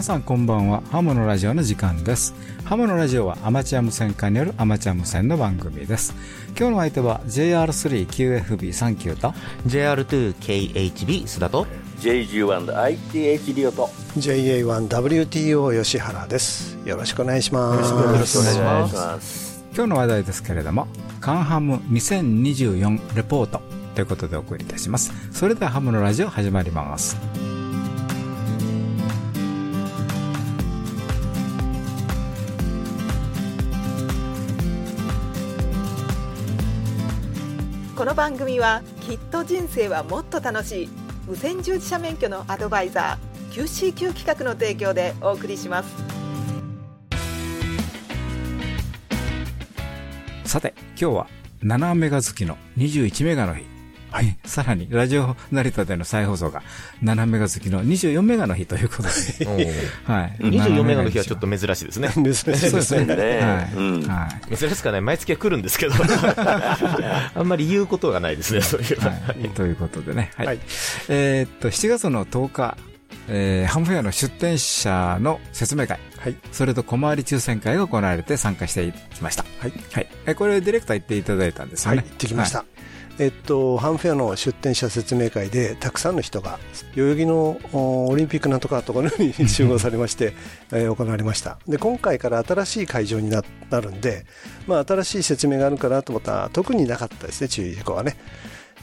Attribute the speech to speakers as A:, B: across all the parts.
A: 皆さんこんばんは。ハムのラジオの時間です。ハムのラジオはアマチュア無線化によるアマチュア無線の番組です。今日の相手は JR3QFB39 と
B: JR2KHB 須田と
C: JG1ITH リオと
D: JA1WTO 吉原です。よろしくお願いします。
B: よろしくお願いします。
C: ます
A: 今日の話題ですけれどもカンハム2024レポートということでお送りいたします。それではハムのラジオ始まります
E: この番組はきっと人生はもっと楽しい。無線従事者免許のアドバイザー QCQ 企画の提供でお送りします。
A: さて今日は7メガ好きの21メガの日。はい。さらに、ラジオ成田での再放送が7メガ好きの24メガの日ということで。はい。
B: 24メガの日はちょっと珍しいですね。
D: 珍しいですね
C: ね
A: はい。
B: 珍しくはない。毎月は来るんですけど、あんまり言うことがないですね、そういう。
A: はい。ということでね。はい。
D: はい
A: えーっと、7月の10日、えーハムフェアの出店者の説明会。
D: はい
A: それと小回り抽選会が行われて参加してきました。
D: はい。
A: はい。えこれディレクター行っていただいたんですよね。
D: はい行ってきました、えっと、ハンフェアの出店者説明会でたくさんの人が代々木のおオリンピックなんとかところに 集合されまして、えー行われました。で今回から新しい会場にななるんで、まあ、新しい説明があるかなと思ったら特になかったですね注意事項はね。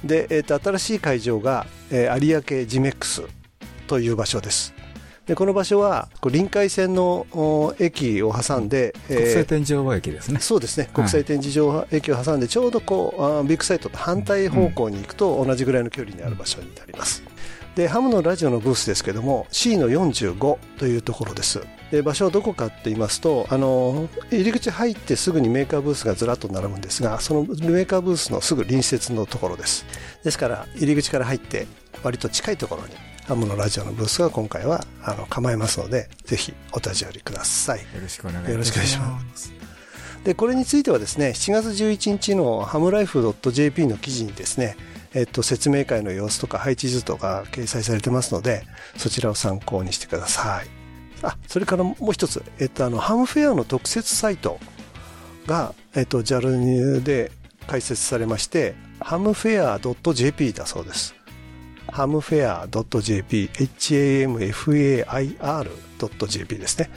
D: で、えっと新しい会場が、えー有明ジメックスという場所ですでこの場所は臨海線のお駅を挟んで、えー
A: 国際天井貿易ですね。
D: そうですね、国際展示場駅を挟んで、ちょうどこう、ビッグサイトと反対方向に行くと、同じぐらいの距離にある場所になります。で、ハムのラジオのブースですけども、C の45というところです。で、場所はどこかって言いますと、あの、入り口入ってすぐにメーカーブースがずらっと並ぶんですが、そのメーカーブースのすぐ隣接のところです。ですから、入り口から入って、割と近いところに、ハムのラジオのブースが今回はあの構えますので、ぜひお立ち寄りください。
A: よろしくお願いします。
D: よろしくお願いしますでこれについてはですね7月11日のハムライフ .jp の記事にですね、えっと、説明会の様子とか配置図とか掲載されてますのでそちらを参考にしてくださいあそれからもう一つ、えっと、あのハムフェアの特設サイトが、えっと、JAL で開設されましてハムフェア .jp だそうですハムフェア .jp hamfair.jp ですね。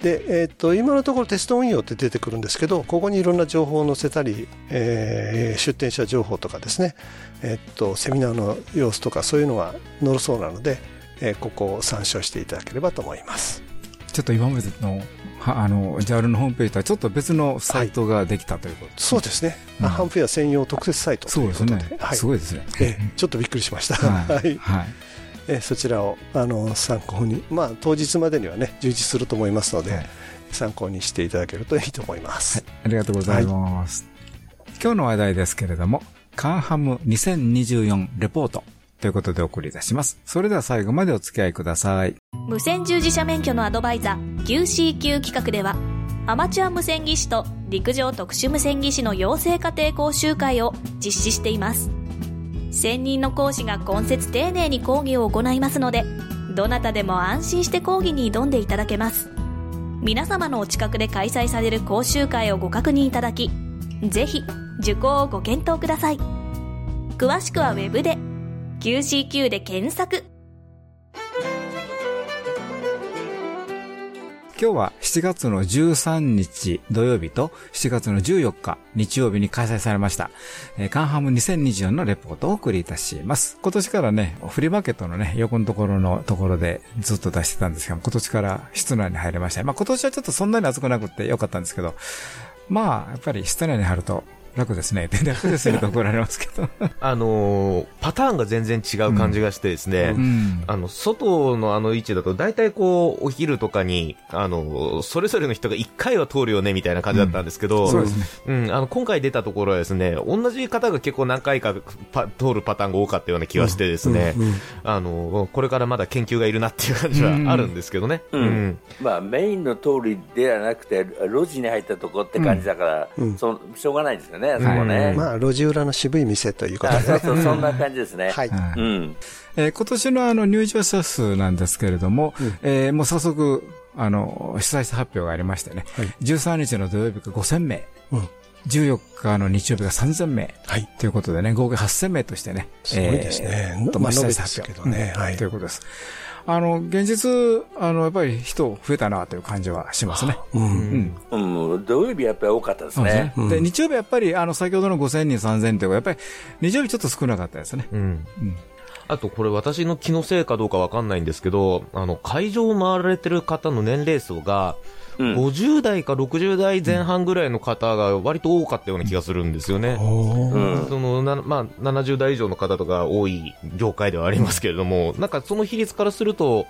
D: で、えっと今のところテスト運用って出てくるんですけどここにいろんな情報を載せたり、えー出店者情報とかですね、えっとセミナーの様子とかそういうのが載るそうなので、えーここを参照していただければと思います。
A: ちょっと今までの、あの、JAL のホームページとはちょっと別のサイトができたということです
D: そうですね、
A: うん。
D: ハムフェア専用特設サイト。と
A: そう
D: いうことで
A: ですね。
D: はい。
A: すごいですね。
D: えーちょっとびっくりしました、
A: はい。
D: はい。
A: はい。
D: えーそちらをあの参考にまあ当日までにはね充実すると思いますので、
A: はい。
D: 参考にしていただけるといいと思います、
A: ありがとうございます。今日の話題ですけれども、カンハム2024レポートということでお送りいたします。それでは最後までお付き合いください。
F: 無線従事者免許のアドバイザー QCQ 企画ではアマチュア無線技師と陸上特殊無線技師の養成家庭講習会を実施しています専任の講師が今節丁寧に講義を行いますのでどなたでも安心して講義に挑んでいただけます皆様のお近くで開催される講習会をご確認いただきぜひ受講をご検討ください詳しくはウェブで QCQ で検索
A: 今日は7月の13日土曜日と7月の14日日曜日に開催されました、えーカンハム2024のレポートをお送りいたします。今年からね、フリーマーケットのね、横のところのところでずっと出してたんですけど、今年から室内に入れました。まあ今年はちょっとそんなに暑くなくてよかったんですけど、まあやっぱり室内に入ると楽ですね。楽ですねと怒られますけど。
B: あのーパターンが全然違う感じがしてですね、
A: うん。
B: あの、外のあの位置だと、大体こう、お昼とかに、あの、それぞれの人が一回は通るよね、みたいな感じだったんですけど、
A: そうですね。
B: うん、あの、今回出たところはですね、同じ方が結構何回かパ通るパターンが多かったような気がしてですね、
D: うん。うん。
B: あの、これからまだ研究がいるなっていう感じはあるんですけどね。
C: うん。
B: うん。
C: まあ、メインの通りではなくて路地に入ったとこって感じだから、
D: うん。
C: そしょうがないですよねね、あそこね。
D: まあ、路地裏の渋い店ということでね。
C: あそうそう、そんな感じですね。
D: はい。
A: はい
C: うん。
A: えー今年のあの入場者数なんですけれども、えーもう早速、あの、主催者発表がありましてね、
D: はい
A: 13日の土曜日が5000名、
D: うん
A: 14日の日曜日が3000名、
D: はい。
A: ということでね、合計8000名としてね。
D: すごいですね
A: えーと
D: まあ
A: 主催者
D: 延べですけどね
A: うん
D: はい
A: ということです。あの、現実、あの、やっぱり人増えたなという感じはしますね。
D: うん。
A: うん。
C: うん、土曜日やっぱり多かったです
A: ね
C: ね。。
D: うん
A: で、日曜日やっぱり、あの、先ほどの5000人、3000人というか、やっぱり、日曜日ちょっと少なかったですね。
B: うん。
A: うん。
B: あとこれ私の気のせいかどうかわかんないんですけど、あの、会場を回られてる方の年齢層が、
C: うん
B: 50代か60代前半ぐらいの方が割と多かったような気がするんですよね。
C: うん。
B: そのな、まあ、70代以上の方とか多い業界ではありますけれども、なんかその比率からすると、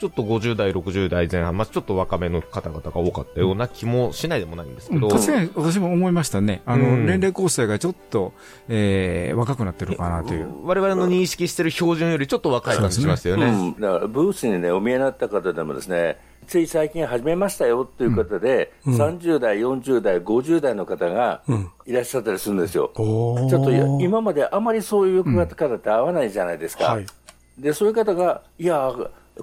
B: ちょっと50代、60代前半、まあ、ちょっと若めの方々が多かったような気もしないでもないんですけど、
A: 確かに私も思いましたね。あの、
B: うん
A: 年齢構成がちょっと、えー、若くなってるかなという。
B: 我々の認識してる標準よりちょっと若い感じしましたよね。
C: うん、だからブースにね、お見えになった方でもですね、つい最近始めましたよという方で、30代、40代、50代の方がいらっしゃったりするんですよ。
D: おー。
C: ちょっと今まであまりそういう方って合わないじゃないですか。
D: はい。
C: で、そういう方が、いや、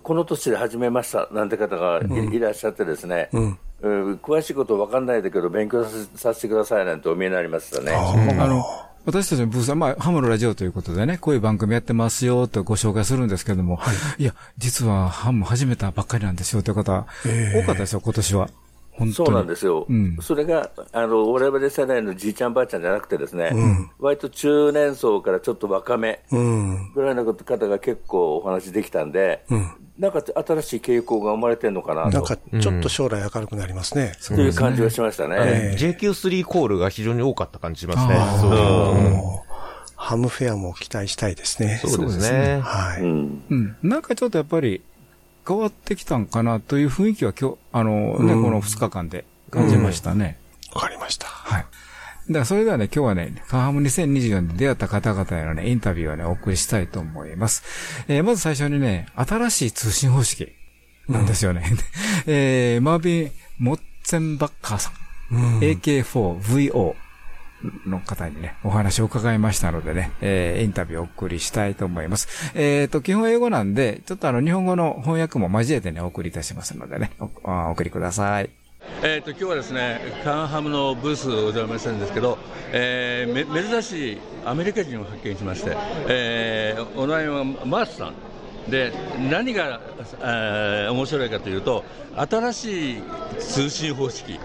C: この年で始めましたなんて方がい,、いらっしゃってですね、
D: ん。
C: うん詳しいこと分かんないだけど勉強させさせてくださいなんてお見えになりましたね。
A: あの、私たちのブースは、まあ、ハムのラジオということでね、こういう番組やってますよとご紹介するんですけども、い、や、実はハム始めたばっかりなんですよという方、多かったですよ、今年は。本当に。
C: そうなんですよ、
A: うん
C: それがあの我々世代のじいちゃんばあちゃんじゃなくてですね、割と中年層からちょっと若め
D: うん。
C: ぐらいの方が結構お話できたんで、なんか新しい傾向が生まれてるのかなと
D: なんか、ちょっと将来明るくなりますね。
C: という感じがしましたね。
D: え
B: JQ3 コールが非常に多かった感じしますね。
D: ハムフェアも期待したいですね。
B: そうですね。
D: はい。
C: うん
A: うん。なんかちょっとやっぱり変わってきたんかなという雰囲気は今日、あのね、
D: うん
A: この2日間で感じましたね。
D: わかりました。
A: はい。だからそれではね、今日はね、カンハム2024で出会った方々へのね、インタビューをね、お送りしたいと思います。えーまず最初にね、新しい通信方式なんですよね。えーマービン・モッツェンバッカーさん。AK4VO の方にね、お話を伺いましたのでね、えーインタビューをお送りしたいと思います。えっ、と、基本英語なんで、ちょっとあの、日本語の翻訳も交えてね、お送りいたしますのでね、おあお送りください。
G: えー、と今日はですねカンハムのブースをお邪魔したんですけど、えーめ珍しいアメリカ人を発見しまして、えーお名前はマースさんで何が、えー面白いかというと新しい通信方式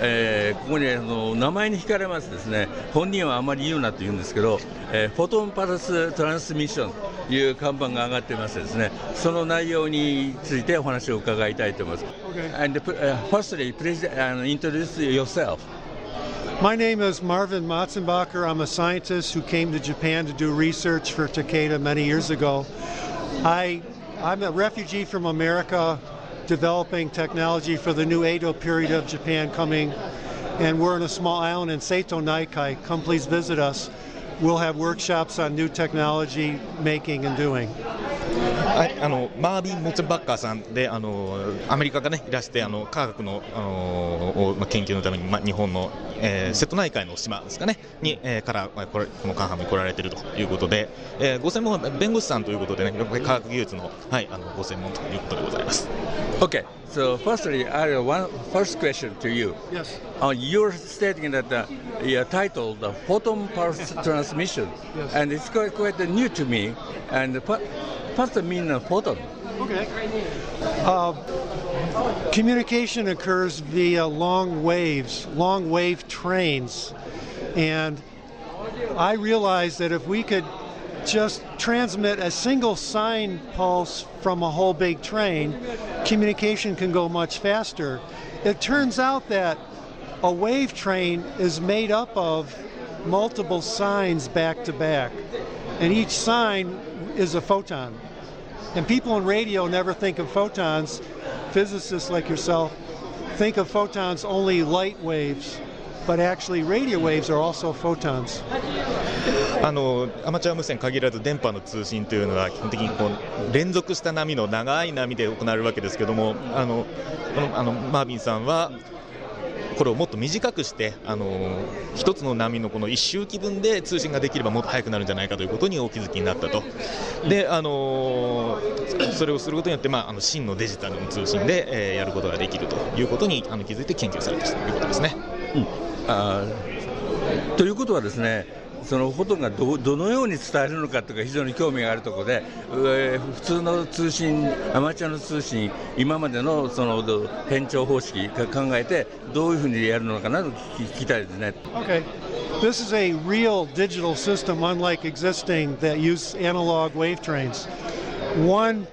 G: えーここにあの名前に惹かれますですね本人はあまり言うなと言うんですけど、えーフォトンパルストランスミッションという看板が上がっていましてですねその内容についてお話を伺いたいと思います。And, uh, firstly, please uh, introduce yourself.
H: My name is Marvin Matzenbacher. I'm a scientist who came to Japan to do research for Takeda many years ago. I, I'm a refugee from America developing technology for the new Edo period of Japan coming, and we're in a small island in Seito Naikai. Come please visit us. We'll have workshops on new technology making and doing.
I: はい、あのマービン・モツバッカーさんであのアメリカが、ね、いらしてあの科学のあのをまあ研究のために、まあ、日本の、 えー瀬戸内海の島ですかねに、えーから、まあ、これこのカンハムに来られているということで、えーご専門は弁護士さんということでねやっぱり科学技術の,、はい、あのご専門ということでございます。
G: Okay, so firstly, I have one first question to you.
H: Yes.
G: Uh, you're stating that the, your title, the photon pulse transmission, and it's quite, quite new to me. And what, what's the meaning of photon?
H: Okay. Uh, communication occurs via long waves, long wave trains. And I realized that if we could just transmit a single sine pulse from a whole big train, communication can go much faster. It turns out that a wave train is made up of multiple signs back to back, and each sign is a photon. And people in radio never think of photons Physicists like yourself think of photons only light waves, but actually radio waves are also photons.
I: あのアマチュア無線限らず電波の通信というのは基本的にこう連続した波の長い波で行われるわけですけどもあのこのあのマービンさんは これをもっと短くして、あの一つの波のこの1周期分で通信ができればもっと速くなるんじゃないかということにお気づきになったと、であのそれをすることによって、まあ、あの真のデジタルの通信で、えー、やることができるということにあの気づいて研究されたということですね。うん、
G: あということはですねそのフォトンがどどのように伝えるのかとか非常に興味があるところで、えー、普通の通信、アマチュアの通信、今までのその変調方式考えて、どういうふうにやるのかなと聞きたいですね。
H: Okay. This is a real digital system, unlike existing that use analog wave trains. One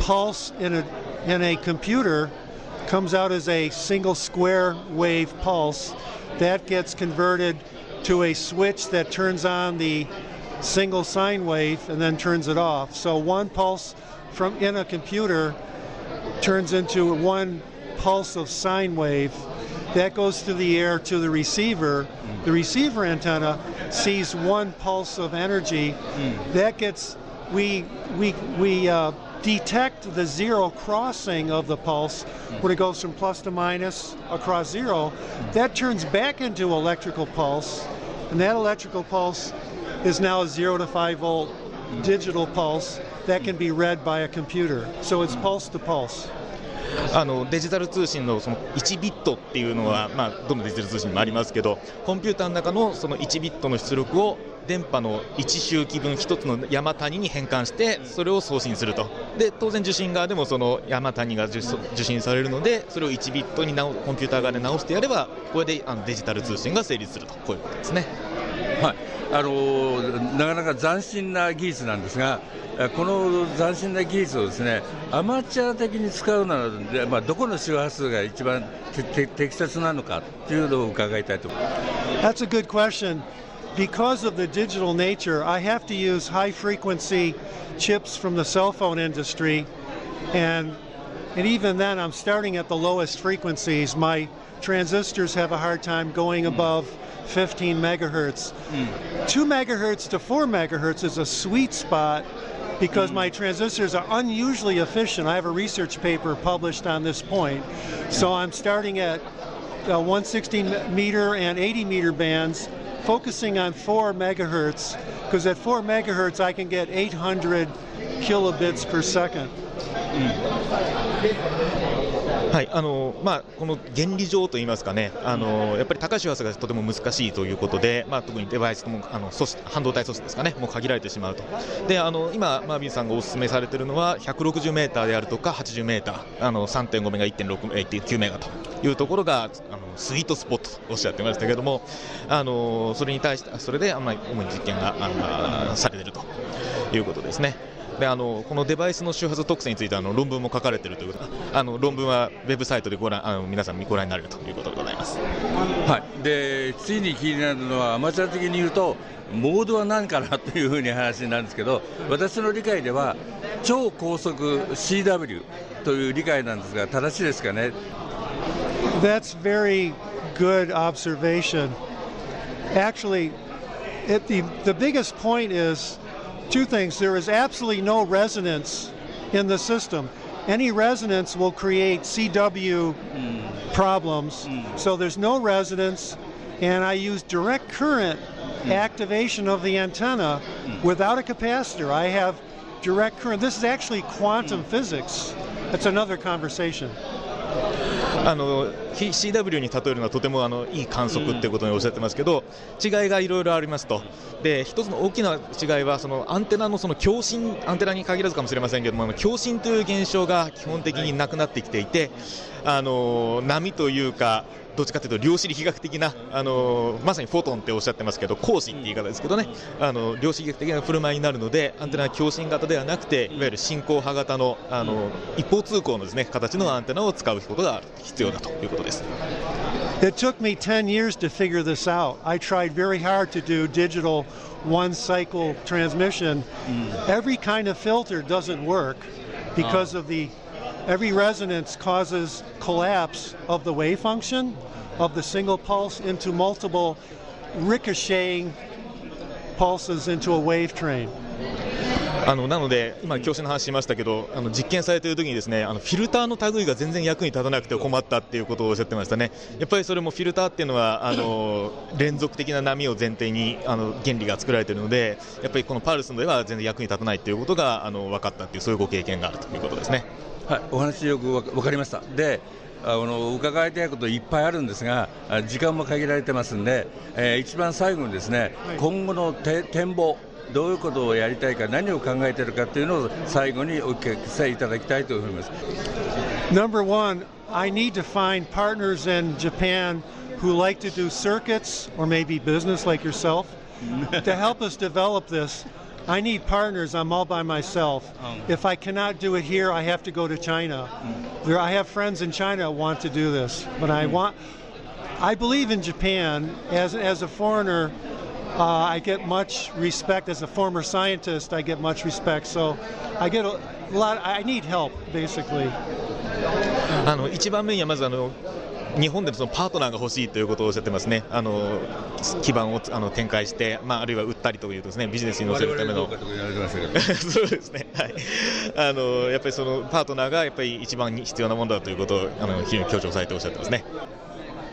H: pulse in a, in a computer comes out as a single square wave pulse. That gets converted to a switch that turns on the single sine wave and then turns it off. So one pulse from in a computer turns into one pulse of sine wave that goes through the air to the receiver. The receiver antenna sees one pulse of energy. Mm. That gets we we we uh, detect the zero crossing of the pulse when it goes from plus to minus across zero. That turns back into electrical pulse, and that electrical pulse is now a zero to five volt digital pulse that can be read by a computer. So it's pulse to pulse.
I: あのデジタル通信のその1ビットっていうのは、まあ、どのデジタル通信にもありますけどコンピューターの中のその1ビットの出力を 電波の1周期分1つの山谷に変換してそれを送信するとで当然受信側でもその山谷が受信されるのでそれを1ビットにコンピューター側で直してやればこれであのデジタル通信が成立するとこういうことですね。
G: はいあのなかなか斬新な技術なんですが、この斬新な技術をですねアマチュア的に使うなら、まあ、どこの周波数が一番適切なのかというのを伺いたいと思います。
H: That's a good question. Because of the digital nature, I have to use high frequency chips from the cell phone industry, and and even then, I'm starting at the lowest frequencies. My transistors have a hard time going above 15 megahertz. Mm. 2 megahertz to 4 megahertz is a sweet spot because mm. my transistors are unusually efficient. I have a research paper published on this point. So I'm starting at uh, 160 meter and 80 meter bands, focusing on 4 megahertz, because at 4 megahertz I can get 800 kilobits per second.
I: はいあのまあ、この原理上といいますかね、あのやっぱり高い周波数がとても難しいということで、まあ、特にデバイスもあの素子半導体素子ですかね、もう限られてしまうと、であの今、マービンさんがお勧めされているのは、160メーターであるとか、80メーター、あの3.5メガ、1.9メガというところがあのスイートスポットとおっしゃってましたけれども、あのそれに対して、それでまり主に実験があされているということですね。であのこのデバイスの周波数特性についてあの論文も書かれているということ。あの論文はウェブサイトでご覧あの皆さんご覧になれるということでございます、
G: はい、で次に気になるのはアマチュア的に言うとモードは何かなというふうに話になるんですけど私の理解では超高速 CW という理解なんですが正しいですかね。
H: That's very good observation. Actually, it, the, the biggest point is two things. There is absolutely no resonance in the system. Any resonance will create CW mm. problems. Mm. So there's no resonance, and I use direct current mm. activation of the antenna without a capacitor. I have direct current. This is actually quantum physics. That's another conversation.
I: あの CW に例えるのはとてもあのいい観測ってことにおっしゃってますけど、違いがいろいろありますと、で一つの大きな違いはそのアンテナのその共振、アンテナに限らずかもしれませんけども、共振という現象が基本的になくなってきていて、あの波というか、どっちかというと量子力学的なあのまさにフォトンっておっしゃってますけど光子って言い方ですけどねあの量子力学的な振る舞いになるのでアンテナは共振型ではなくていわゆる進行波型のあの一方通行のですね形のアンテナを使うことが必要だということです。
H: It took me 10 years to figure this out. I tried very hard to do digital one cycle transmission. Every kind of filter doesn't work because of the every resonance causes collapse of the wave function of the single pulse into multiple ricocheting pulses into a wave train.
I: あのなので、今、教師の話しましたけど、あの実験されている時にですねあのフィルターの類が全然役に立たなくて困ったっていうことをおっしゃってましたね、やっぱりそれもフィルターっていうのは、あの連続的な波を前提にあの原理が作られているので、やっぱりこのパルスでは全然役に立たないということがあの分かったっていう、そういうご経験があるということですね。
G: はい、お話よく分かりました。であの伺いたいこといっぱいあるんですが、時間も限られてますんで、えー、一番最後にですね、はい、今後の展望、どういうことをやりたいか、何を考えているかというのを最後にお聞かせいただきたいと思います。
H: Number one, I need to find partners in Japan who like to do circuits or maybe business like yourself to help us develop this. I need partners. I'm all by myself. Um. If I cannot do it here, I have to go to China. Mm. There, I have friends in China want to do this, but I mm. want. I believe in Japan as as a foreigner. Uh, I get much respect as a former scientist. I get much respect, so I get a lot. I need help, basically.
I: あの一番目にはまずあの 日本でのそのパートナーが欲しいということをおっしゃってますね、あの基盤をあの展開して、まあ、あるいは売ったりというですねビジネスに乗せるための、そうですね、はい、あのやっぱりそのパートナーがやっぱり一番必要なものだということをあの非常に強調されておっしゃってますね。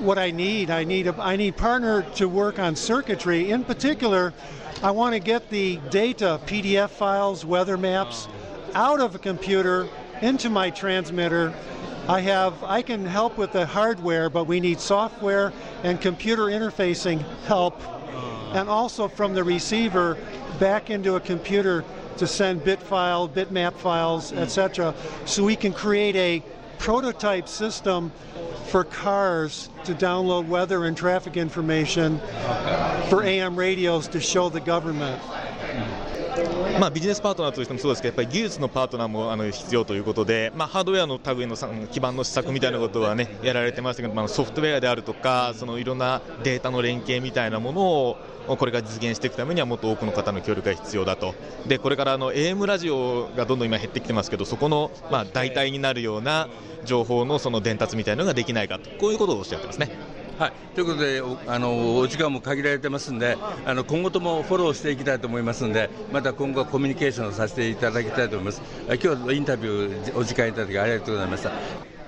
H: What I need, I need a, I need partner to work on circuitry. In particular, I want to get the data, PDF files, weather maps, out of a computer into my transmitter I have I can help with the hardware, but we need software and computer interfacing help, uh. and also from the receiver back into a computer to send bit file, bitmap files, hmm. etc. So we can create a prototype system for cars to download weather and traffic information for AM radios to show the government.
I: まあ、ビジネスパートナーとしてもそうですけど、やっぱり技術のパートナーもあの必要ということで、まあ、ハードウェアの類の基盤の施策みたいなことは、ね、やられてましたけど、まあ、ソフトウェアであるとか、そのいろんなデータの連携みたいなものを、これから実現していくためにはもっと多くの方の協力が必要だと、でこれからあの AM ラジオがどんどん今減ってきてますけど、そこのまあ代替になるような情報のその伝達みたいなのができないかと、こういうことをおっしゃってますね。
G: はい、ということでおあのお時間も限られてますんであの今後ともフォローしていきたいと思いますんでまた今後はコミュニケーションをさせていただきたいと思います今日はインタビューお時間いただきありがとうございました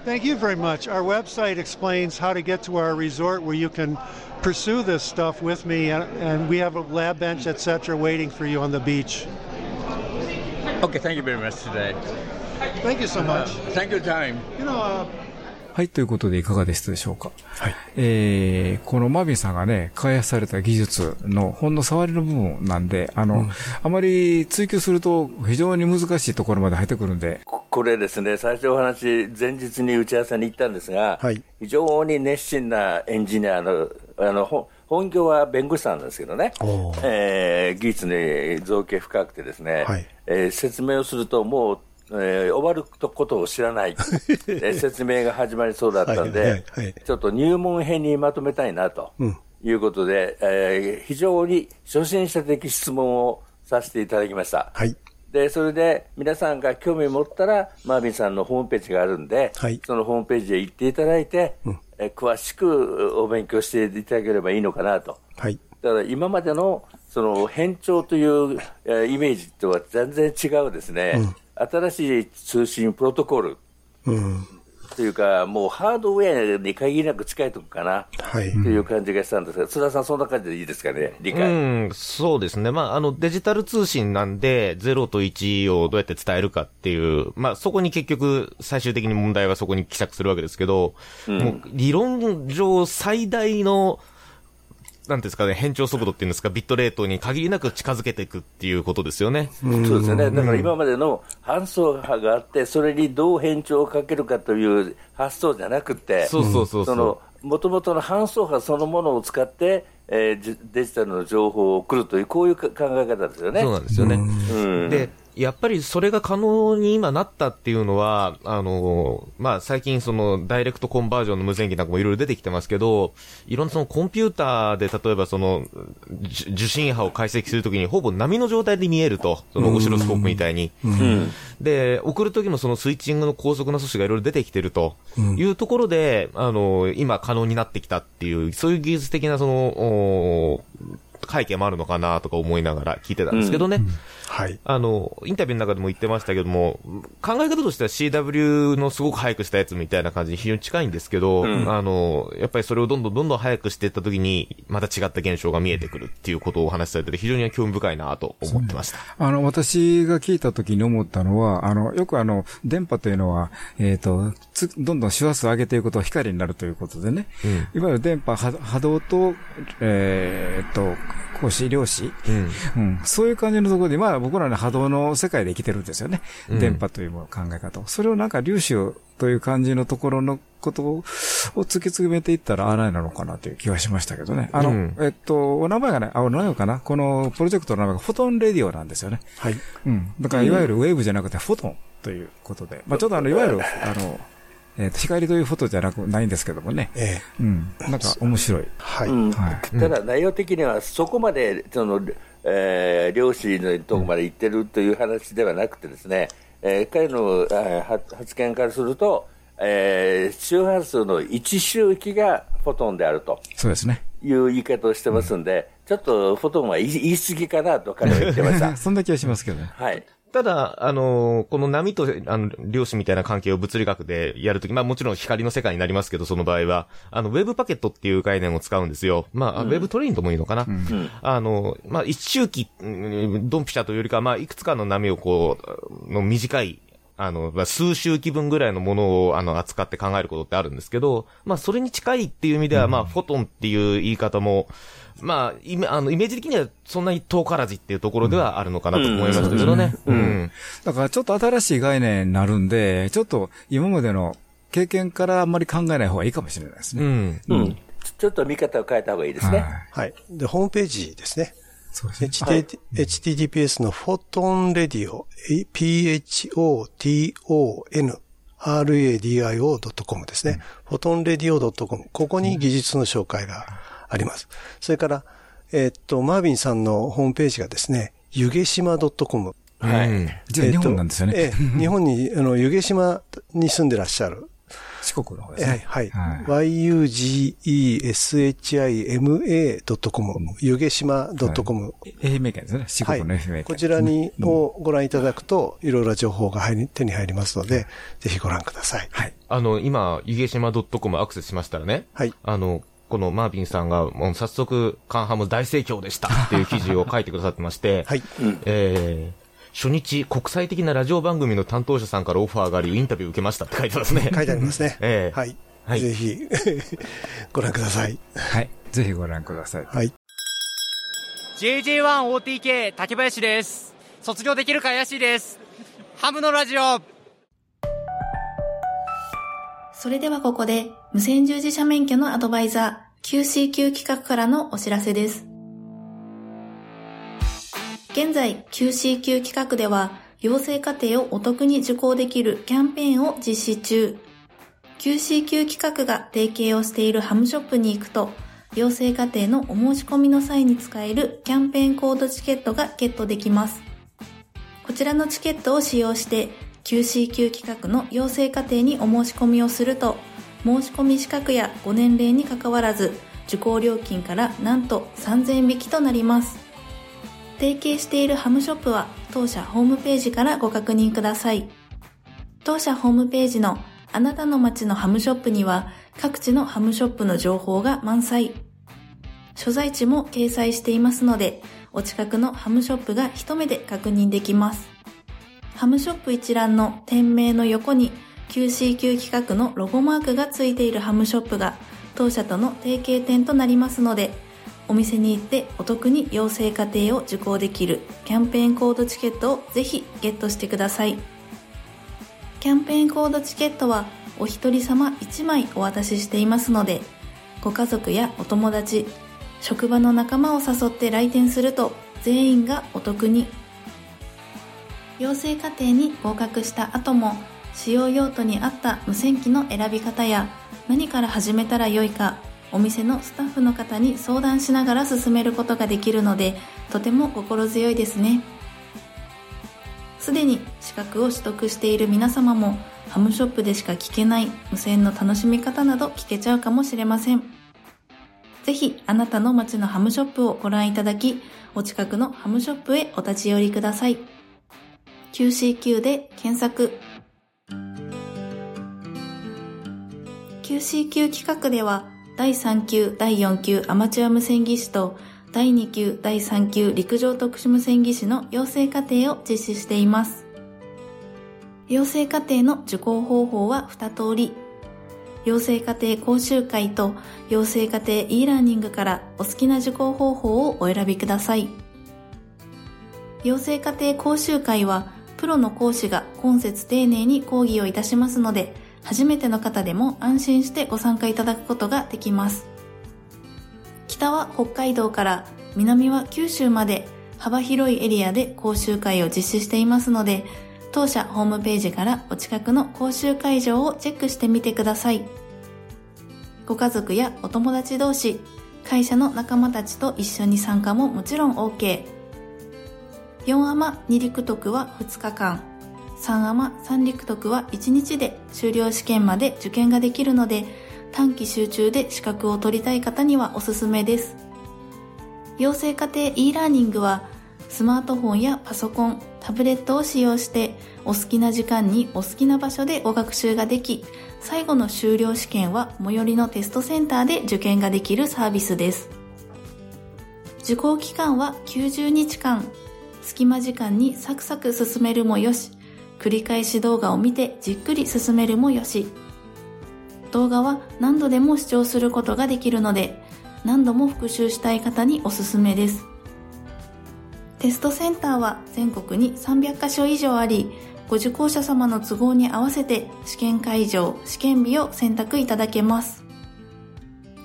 H: Thank you very much. Our website explains how to get to our resort where you can pursue this stuff with me, and, and we have a lab bench, etc., waiting for you on the beach.
G: Okay, thank you very much today.
H: Thank you so much.
G: Uh, thank you, time.
H: You know, uh,
A: はい、ということでいかがでしたでしょうか？
D: はい。
A: えー、このマビンさんがね、開発された技術のほんの触りの部分なんで、あの、うん、あまり追求すると非常に難しいところまで入ってくるんで。
C: これですね、最初お話、前日に打ち合わせに行ったんですが、はい、非常に熱心なエンジニアの、あの、本業は弁護士さんですけどね、えー、技術に造形深くてですね、はい、えー、説明をするともうえー、終わることを知らない、え説明が始まりそうだったんで、はいはいはい、ちょっと入門編にまとめたいなということで、うん、えー、非常に初心者的質問をさせていただきました。
D: はい。
C: で、それで皆さんが興味を持ったら、マービンさんのホームページがあるんで、はい、そのホームページへ行っていただいて、うん、え詳しくお勉強していただければいいのかなと。
D: はい、
C: だから今までのその変調という、えイメージとは全然違うですね、うん新しい通信プロトコル、うん、というか、もうハードウェアに限りなく近いとこかな、はい、という感じがしたんですが、津田さん、そんな感じでいいですかね、理解。う
B: ん、そうですね。まあ、あの、デジタル通信なんで、0と1をどうやって伝えるかっていう、まあ、そこに結局、最終的に問題はそこに希釈するわけですけど、うん、もう、理論上最大の、なんですかね、変調速度っていうんですか、ビットレートに限りなく近づけていくっていうことですよね。
C: そうですね。だから今までの搬送波があって、それにどう変調をかけるかという発想じゃなくて、
B: そうそうそうそ
C: の、もともとの搬送波そのものを使って、えー、デジタルの情報を送るという、こういう考え方ですよね。
B: そうなんですよね。うん、で、やっぱりそれが可能に今なったっていうのは、あの、まあ、最近そのダイレクトコンバージョンの無線機なんかもいろいろ出てきてますけど、いろんなそのコンピューターで例えばその受信波を解析するときにほぼ波の状態で見えると、そのオシロスコープみたいに。うん、で、送るときもそのスイッチングの高速な素子がいろいろ出てきてると。いうところで、あの、今可能になってきたっていう、そういう技術的なその、
I: 背景もあるのかなとか思いながら聞いてたんですけどね。うん、
D: はい。
I: あの、インタビューの中でも言ってましたけども、考え方としては CW のすごく早くしたやつみたいな感じに非常に近いんですけど、うん、あの、やっぱりそれをどんどんどんどん早くしていった時に、また違った現象が見えてくるっていうことをお話しされてて、非常に興味深いなと思ってました。
A: あの、私が聞いた時に思ったのは、あの、よくあの、電波というのは、えっ、ー、と、どんどん周波数を上げていくと光になるということでね、うん、いわゆる電波波動と、えっ、ー、と、講師、量子、うん、うん、そういう感じのところで、まあ僕らね波動の世界で生きてるんですよね。うん、電波という考え方を。それをなんか粒子という感じのところのことを突き詰めていったらあらいなのかなという気はしましたけどね。あの、うん、えっと、お名前がね、あ、お名前かな？このプロジェクトの名前がフォトンレディオなんですよね。
D: はい。
A: うん。だからいわゆるウェーブじゃなくてフォトンということで。まあちょっとあの、いわゆる、あの、えっ、ー、と、光というフォトじゃなく、ないんですけどもね。ええうん。なんか面白い。
D: はい。うん、は
C: い。ただ内容的にはそこまで、その、えー、漁師のとこまで行ってるという話ではなくてですね、えー、彼の、えー、発言からすると、えー、周波数の一周域がフォトンであると。
A: そうですね。
C: いう言い方をしてますんで、うん、ちょっとフォトンは言い過ぎかなと彼は言ってました。
A: そんな気がしますけどね。
C: はい。
I: ただ、あのー、この波と、あの、量子みたいな関係を物理学でやるとき、まあもちろん光の世界になりますけど、その場合は、あの、ウェブパケットっていう概念を使うんですよ。まあ、うん、ウェブトレインともいいのかな。うん、あの、まあ一周期、ドンピシャというよりかまあいくつかの波をこう、の短い、あの、まあ、数周期分ぐらいのものを、あの、扱って考えることってあるんですけど、まあ、それに近いっていう意味では、まあ、フォトンっていう言い方も、まあ、イメあのイメージ的にはそんなに遠からずっていうところではあるのかなと思いましたけどね。うん。
A: だからちょっと新しい概念になるんで、ちょっと今までの経験からあんまり考えない方がいいかもしれないですね。うん。
C: うん。ちょっと見方を変えた方がいいですね。
D: はい。で、ホームページですね。そうですね。HTTPS のフォトンレディオ、PHOTON radio.com ですね。フォトンレディオ .com。ここに技術の紹介があります。それから、えー、っと、マービンさんのホームページがですね、ゆげしま .com。
A: はい。じゃあ日本なんですよね。
D: えー、日本に、あの、ゆげしまに住んでらっしゃる。
A: 四国の方ですね。
D: はい。はい、yugeshima.com、ゆげしま .com。
A: 愛媛県ですね。四国の愛媛県。
D: こちらに、をご覧いただくと、いろいろ情報が入り手に入りますので、ぜひご覧ください。
I: はい。あの、今、ゆげしま .com アクセスしましたらね。
D: はい。
I: あの、このマービンさんが、もう早速、カンハム大盛況でしたっていう記事を書いてくださってまして、
D: はい。
I: えー、初日、国際的なラジオ番組の担当者さんからオファーがあり、インタビュー受けましたって書いてますね。
D: 書いてありますね。
I: え
D: ー、はい。はい。ぜひ ご覧ください。
A: はい。ぜひご覧ください。
D: はい。
J: JJ1OTK 竹林です。卒業できるか怪しいです。ハムのラジオ
K: それではここで、無線従事者免許のアドバイザー、QCQ 企画からのお知らせです。現在、QCQ 企画では、養成課程をお得に受講できるキャンペーンを実施中。QCQ 企画が提携をしているハムショップに行くと、養成課程のお申し込みの際に使えるキャンペーンコードチケットがゲットできます。こちらのチケットを使用して QCQ 企画の養成課程にお申し込みをすると、申し込み資格やご年齢にかかわらず、受講料金からなんと3000引きとなります。提携しているハムショップは当社ホームページからご確認ください。当社ホームページのあなたの街のハムショップには各地のハムショップの情報が満載。所在地も掲載していますので、お近くのハムショップが一目で確認できます。ハムショップ一覧の店名の横に QCQ 企画のロゴマークがついているハムショップが当社との提携店となりますので、お店に行ってお得に養成課程を受講できるキャンペーンコードチケットをぜひゲットしてください。キャンペーンコードチケットはお一人様1枚お渡ししていますので、ご家族やお友達、職場の仲間を誘って来店すると全員がお得に養成課程に合格した後も使用用途に合った無線機の選び方や何から始めたらよいかお店のスタッフの方に相談しながら進めることができるのでとても心強いですねすでに資格を取得している皆様もハムショップでしか聞けない無線の楽しみ方など聞けちゃうかもしれませんぜひあなたの街のハムショップをご覧いただき、お近くのハムショップへお立ち寄りください。QCQ で検索。QCQ 企画では、第3級、第4級アマチュア無線技師と、第2級、第3級陸上特殊無線技師の養成課程を実施しています。養成課程の受講方法は2通り。養成課程講習会と養成課程 e ラーニングからお好きな受講方法をお選びください。養成課程講習会はプロの講師が今節丁寧に講義をいたしますので、初めての方でも安心してご参加いただくことができます。北は北海道から南は九州まで幅広いエリアで講習会を実施していますので、当社ホームページからお近くの講習会場をチェックしてみてください。ご家族やお友達同士、会社の仲間たちと一緒に参加ももちろん OK。4アマ2陸徳は2日間、3アマ3陸徳は1日で修了試験まで受験ができるので、短期集中で資格を取りたい方にはおすすめです。養成家庭 e ラーニングは、スマートフォンやパソコン、タブレットを使用して、お好きな時間にお好きな場所でご学習ができ、最後の修了試験は最寄りのテストセンターで受験ができるサービスです。受講期間は90日間、隙間時間にサクサク進めるもよし、繰り返し動画を見てじっくり進めるもよし。動画は何度でも視聴することができるので、何度も復習したい方におすすめです。テストセンターは全国に300カ所以上あり、ご受講者様の都合に合わせて試験会場、試験日を選択いただけます。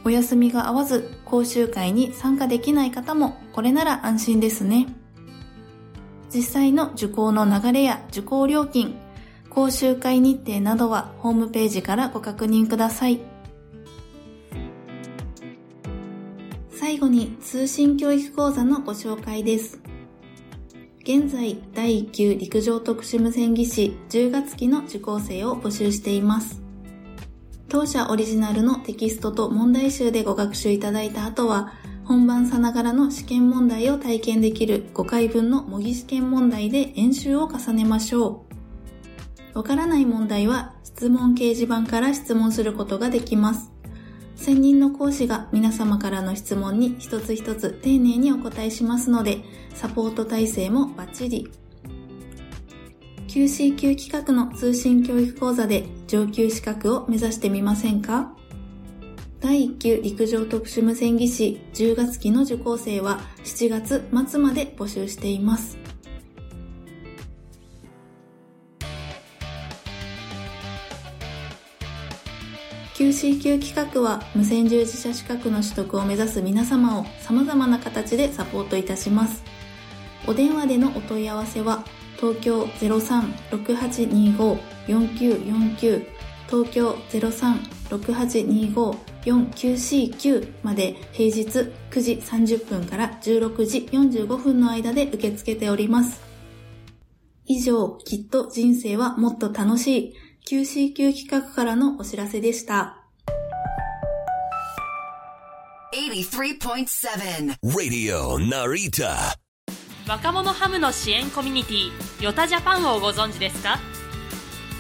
K: お休みが合わず講習会に参加できない方もこれなら安心ですね。実際の受講の流れや受講料金、講習会日程などはホームページからご確認ください。最後に通信教育講座のご紹介です。現在、第1級陸上特殊無線技師10月期の受講生を募集しています。当社オリジナルのテキストと問題集でご学習いただいた後は、本番さながらの試験問題を体験できる5回分の模擬試験問題で演習を重ねましょう。わからない問題は質問掲示板から質問することができます。専任の講師が皆様からの質問に一つ一つ丁寧にお答えしますので、サポート体制もバッチリ。QCQ 企画の通信教育講座で上級資格を目指してみませんか？第1級陸上特殊無線技師10月期の受講生は7月末まで募集しています。QCQ 企画は無線従事者資格の取得を目指す皆様を様々な形でサポートいたします。お電話でのお問い合わせは東京03-6825-4949東京03-6825-4949まで平日9時30分から16時45分の間で受け付けております。以上、きっと人生はもっと楽しい QCQ 企画からのお知らせでした。
L: Radio Narita
M: 若者ハムの支援コミュニティヨタジャパンをご存知ですか？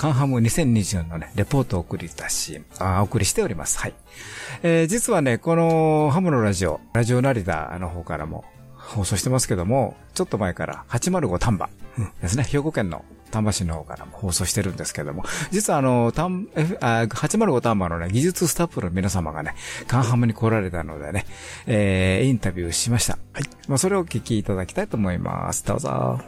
A: カンハム2024のね、レポートを送り出し、あ、お送りしております。はい。えー、実はね、このハムのラジオ、ラジオナリダの方からも放送してますけども、ちょっと前から805丹波、ですね、兵庫県の丹波市の方からも放送してるんですけども、実はあの、丹、805丹波のね、技術スタッフの皆様がね、カンハムに来られたのでね、えー、インタビューしました。はい。まあ、それをお聞きいただきたいと思います。どうぞ。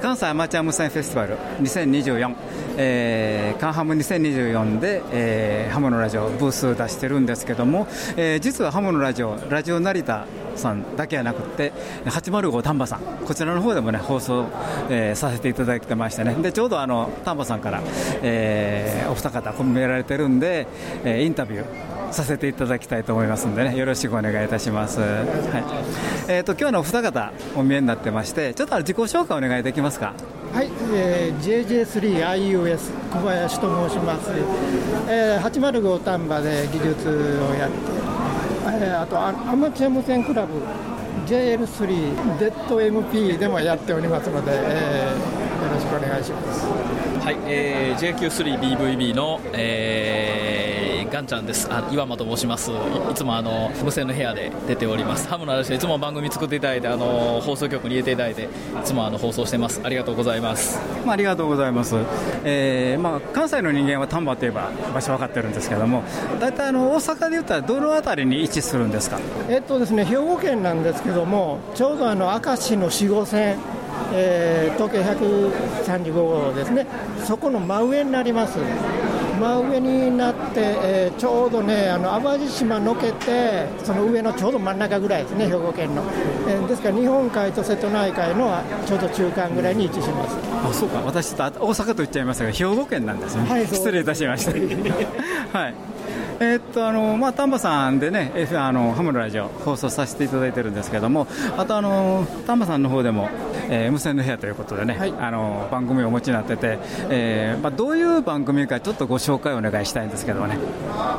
A: 関西アマチュア無線フェスティバル2024、えー、カンハム2024で、えー、ハムのラジオブース出してるんですけども、えー、実はハムのラジオラジオ成田さんだけじゃなくて805丹波さんこちらの方でもね放送、えー、させていただいてましてね。でちょうどあの丹波さんから、えー、お二方込められてるんで、えー、インタビューさせていただきたいと思いますのでね。よろしくお願いいたします、はい。えーと、今日のお二方お見えになってましてちょっと自己紹介お願いできますか？
N: はい、えー、JJ3IUS 小林と申します、えー、805丹波で技術をやって、えー、あとアマチュア無線クラブ JL3ZMP でもやっておりますので、えー、よろしくお願いします。
O: はい、えー、JQ3BVB の、えーガンちゃんです。あ岩間と申します。いつもあの無線の部屋で出ております。ハムの話いつも番組作っていただいてあの放送局に入れていただいていつもあの放送してます。ありがとうございます、
A: まあ、ありがとうございます、えーまあ、関西の人間は丹波といえば場所分かってるんですけども大体あの大阪で言ったらどの辺りに位置するんですか？
N: えっとですね兵庫県なんですけどもちょうどあの明石の4号線えー、東京135号ですね、そこの真上になります。真上になって、えー、ちょうどね、あの淡路島のけて、その上のちょうど真ん中ぐらいですね、兵庫県の。えー、ですから、日本海と瀬戸内海のちょうど中間ぐらいに位置します
A: あそうか、私、大阪と言っちゃいましたが、兵庫県なんですね、はい、失礼いたしました。はいえー、っとあのまあ丹波さんでね、F、あのハムのラジオ放送させていただいてるんですけども、あとあの丹波さんの方でもえー、無線の部屋ということでね、はい、あの番組をお持ちになってて、えーまあ、どういう番組かちょっとご紹介をお願いしたいんですけどね。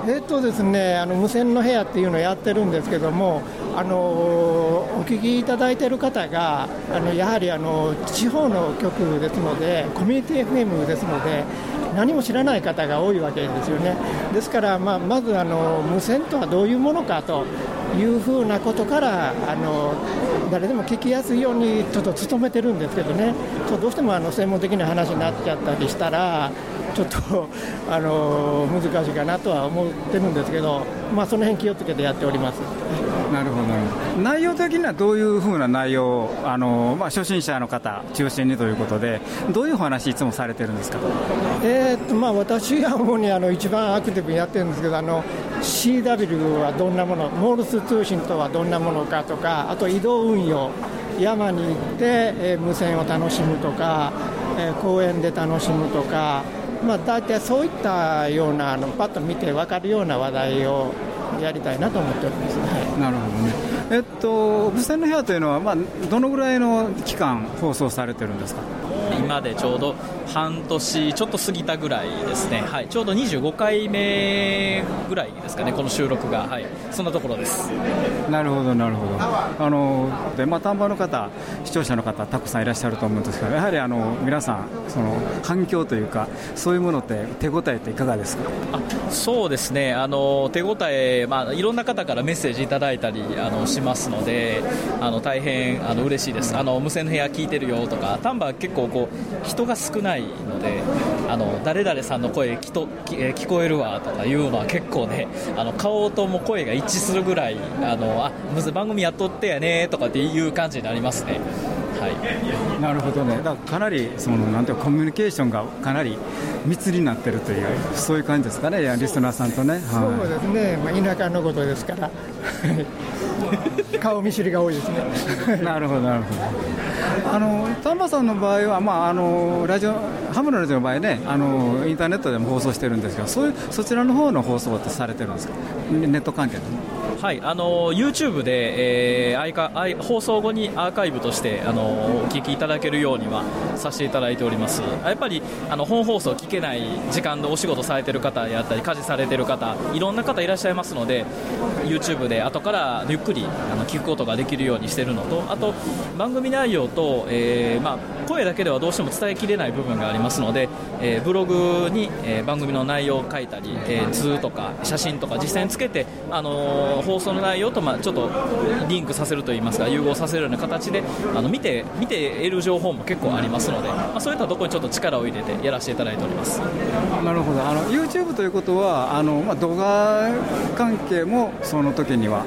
N: えっとですね、あの無線の部屋っていうのをやってるんですけども、あのお聞きいただいている方が、あのやはりあの地方の局ですので、コミュニティ FM ですので、何も知らない方が多いわけですよね。ですから、まあ、まずあの無線とはどういうものかというふうなことからあの誰でも聞きやすいようにちょっと努めてるんですけどねどうしてもあの専門的な話になっちゃったりしたらちょっとあの難しいかなとは思ってるんですけど、まあ、その辺気をつけてやっております。
A: なるほど内容的にはどういうふうな内容をあの、まあ、初心者の方中心にということでどういう話いつもされてるんですか、
N: えー、っとまあ、私が主にあの一番アクティブにやってるんですけどあの CW はどんなものモールス通信とはどんなものかとかあと移動運用山に行って、えー、無線を楽しむとか、えー、公園で楽しむとかまあ、大体そういったようなあのパッと見て分かるような話題をやりたいなと思っております、はい、
A: なるほどね、えっと、無線の部屋というのは、まあ、どのぐらいの期間放送されてるんですか？
O: 今でちょうど半年ちょっと過ぎたぐらいですね、はい、ちょうど25回目ぐらいですかね、この収録が、はい、そんなところです。
A: なるほど、なるほど、あのでまあ、丹波の方、視聴者の方、たくさんいらっしゃると思うんですけど、やはりあの皆さん、その環境というか、そういうものって、手応えっていかがですか？
O: あそうですね、あの手応え、まあ、いろんな方からメッセージいただいたりあのしますので、あの大変あの嬉しいです、あの無線の部屋聞いてるよとか、丹波結構こう人が少ないので、あの誰々さんの声きと聞こえるわとかいうのは結構ね、あの顔とも声が一致するぐらい、あのあ番組やっとってやねとかっていう感じになりますね。はい、
A: なるほどね、だからかなりそのなんていうコミュニケーションがかなり密になってるという、そういう感じですかね、リスナーさんとね。
N: そうですね、まあ、田舎のことですから、顔見知りが多いですね。
A: なるほど、なるほど。あの丹波さんの場合は、まあ、あのラジオハムのラジオの場合ねあの、インターネットでも放送してるんですが、そういうそちらの方の放送ってされてるんですか、ネット関係で
O: はい、あの YouTube で、えー、アイカアイ放送後にアーカイブとしてあのお聞きいただけるようにはさせていただいております。やっぱりあの本放送聞けない時間でお仕事されてる方やったり家事されてる方いろんな方いらっしゃいますので YouTube で後からゆっくりあの聞くことができるようにしてるのとあと番組内容と、えーまあ、声だけではどうしても伝えきれない部分がありますので、えー、ブログに、えー、番組の内容を書いたり、えー、図とか写真とか実際につけて、あのー、放送の内容と、まあ、ちょっとリンクさせるといいますか融合させるような形であの見て見て得る情報も結構ありますので、まあ、そういったところにちょっと力を入れてやらせていただいております。
A: なるほど。あの YouTube ということはあの、まあ、動画関係もその時には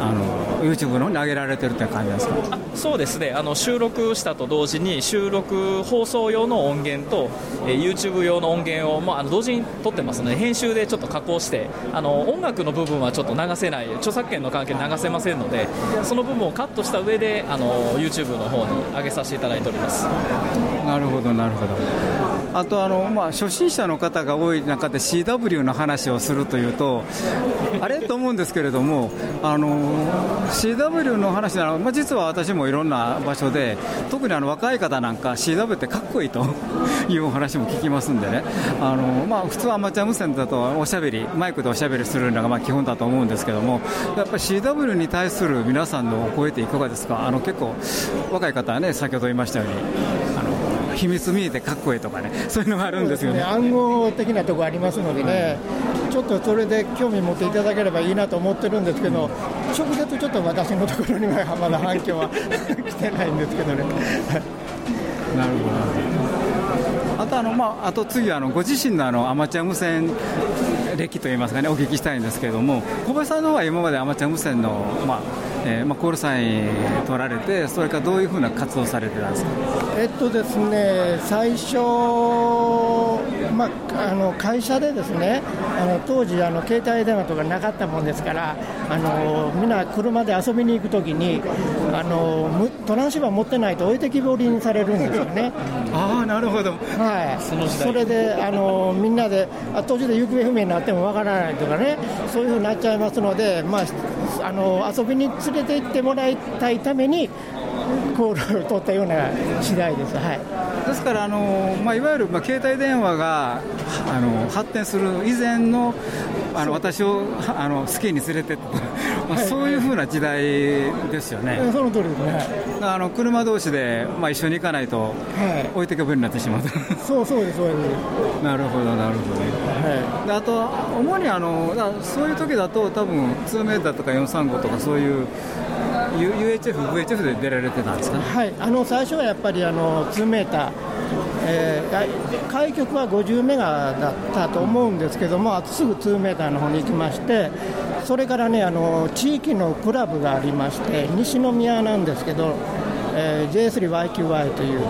A: あの YouTube の方に上げられてるって感じですか？
O: そうですね。あの収録したと同時に収録放送用の音源と、えー、YouTube 用の音源を、まあ、あの同時に撮ってますので編集でちょっと加工してあの音楽の部分はちょっと流せない著作権の関係で流せませんのでその部分をカットした上であの YouTube の方に上げさせていただいております。
A: なるほどなるほどあとあの、まあ、初心者の方が多い中で CW の話をするというとあれと思うんですけれどもあの CW の話なら、まあ、実は私もいろんな場所で特にあの若い方なんか CW ってかっこいいと いうお話も聞きますんでね。あの、まあ、普通アマチュア無線だとおしゃべりマイクでおしゃべりするのがまあ基本だと思うんですけどもやっぱり CW に対する皆さんの声っていかがですか？あの結構若い方はね先ほど言いましたように秘密見えてかっこいいとかね、そういうのがあるんですよね、
N: ね、暗号的なところありますのでね、ちょっとそれで興味持っていただければいいなと思ってるんですけど、直接ちょっと私のところにはまだ反響は来てないんですけどね。
A: なるほど。あとあの、まあ、あと次あの、ご自身のあのアマチュア無線歴といいますかね、お聞きしたいんですけれども、小林さんの方は今までアマチュア無線の、まあえーまあ、コールサイン取られて、それからどういうふうな活動されてたんですか？
N: えっとですね、最初、まあ、あの会社でですね、あの当時あの、携帯電話とかなかったもんですから、あのみんな車で遊びに行くときにあの、トランシーバー持ってないと置いてきぼりにされるんですよね。
A: ああなるほど、
N: はい、そそれであのみんなで、あ途中で行方不明になってもわからないとかね、そういうふうになっちゃいますので、まあ、あの遊びに連れて行ってもらいたいために、コールを取ったような次第です、はい、
A: ですからあの、まあ、いわゆる、まあ、携帯電話があの発展する以前のあの私をあのスキーに連れてって、まあ、そういうふうな時代ですよね、
N: その通りですね。
A: あの車同士で、まあ、一緒に行かないと、置いてけぼりになってしまうと、
N: そうそうです、そうです。
A: なるほど、なるほど、はい、であと、主にあのそういう時だと、多分2メーターとか435とか、そういう。UHF、VHF で出られてたんですか、
N: はい、あの最初はやっぱりあの2メーター、えー、開局は50メガだったと思うんですけども、あとすぐ2メーターの方に行きまして、それからね、あの地域のクラブがありまして、西宮なんですけど、えー、J3YQY という、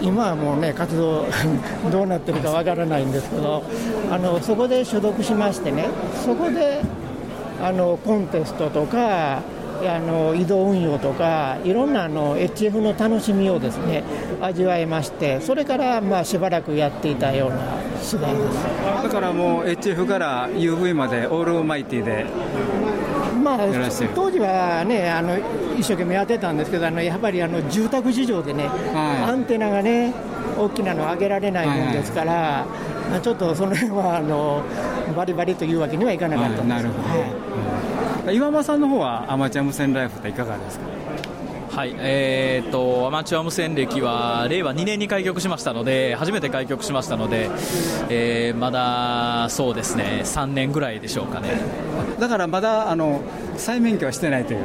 N: 今はもうね、活動 どうなってるかわからないんですけど、あのそこで所属しましてね、そこであのコンテストとか、あの移動運用とかいろんなあの HF の楽しみをですね味わいましてそれからまあしばらくやっていたような次第です。
A: だからもう HF から UV までオールマイティで
N: まあ、当時はねあの一生懸命やってたんですけどあのやっぱりあの住宅事情でね、はい、アンテナがね大きなの上げられないもんですから、はい。はい、ちょっとその辺はあのバリバリというわけにはいかなかったんです、
A: なるほど、はい、岩間さんの方はアマチュア無線ライフっていかがですか？
O: はいえーと、アマチュア無線歴は令和2年に開局しましたので初めて開局しましたので、えー、まだそうですね3年ぐらいでしょうかね。
A: だからまだあの再免許はしてないという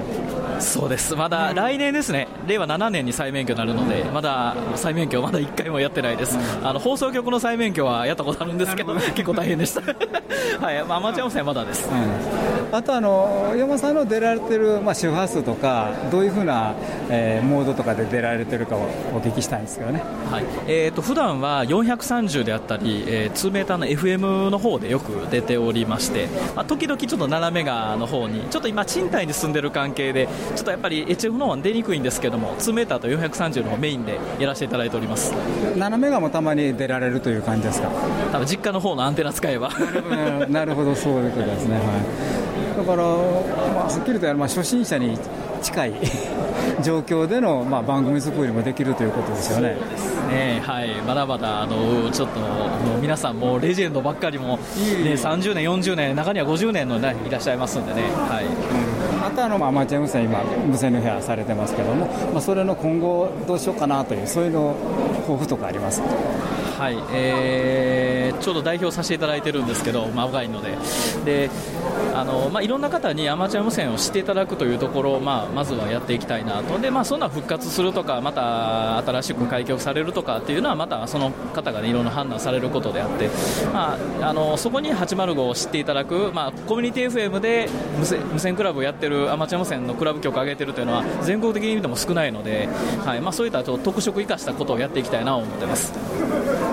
O: そうです。まだ来年ですね、令和7年に再免許になるのでまだ再免許まだ1回もやってないです、あの放送局の再免許はやったことあるんですけど結構大変でした。はい、まあ、アマチュア無線はまだです、
A: うん、あとあの山さんの出られてる、まあ、周波数とかどういうふうな、えー、モードとかで出られてるかをお聞きしたいんですけどね、
O: はい。えーと、普段は430であったり、えー、2メーターの FM の方でよく出ておりまして、まあ、時々ちょっと7メガの方にちょっと今賃貸に住んでる関係でちょっとやっぱり HF の方は出にくいんですけども2メーターと430の方メインでやらせていただいております。
A: 7メガもたまに出られるという感じですか？
O: 多分実家の方のアンテナ使えば。
A: なるほどそういうことですね、はい、だから、まあ、はっきりとまあ初心者に近い状況での、まあ、番組作りもできるということですよね。
O: ね。はい、まだまだあのちょっと皆さんもレジェンドばっかりも、ね、30年、40年、中には50年の、ね、いらっしゃいますんでね。はい
A: うん、あとあのアマチュア無線、今、無線の部屋されてますけども、まあ、それの今後どうしようかなという、そういうの抱負とかあります
O: はいえー、ちょうど代表させていただいてるんですけど、まあ、若いので。であの、まあ、いろんな方にアマチュア無線を知っていただくというところを、まあ、まずはやっていきたいなと。で、まあ、そんな復活するとかまた新しく開局されるとかっていうのはまたその方が、ね、いろんな判断されることであって、まあ、あのそこに805を知っていただく、まあ、コミュニティ FM で無線無線クラブをやってるアマチュア無線のクラブ局を上げてるというのは全国的に見ても少ないので、はいまあ、そういった特色を生かしたことをやっていきたいなと思ってます。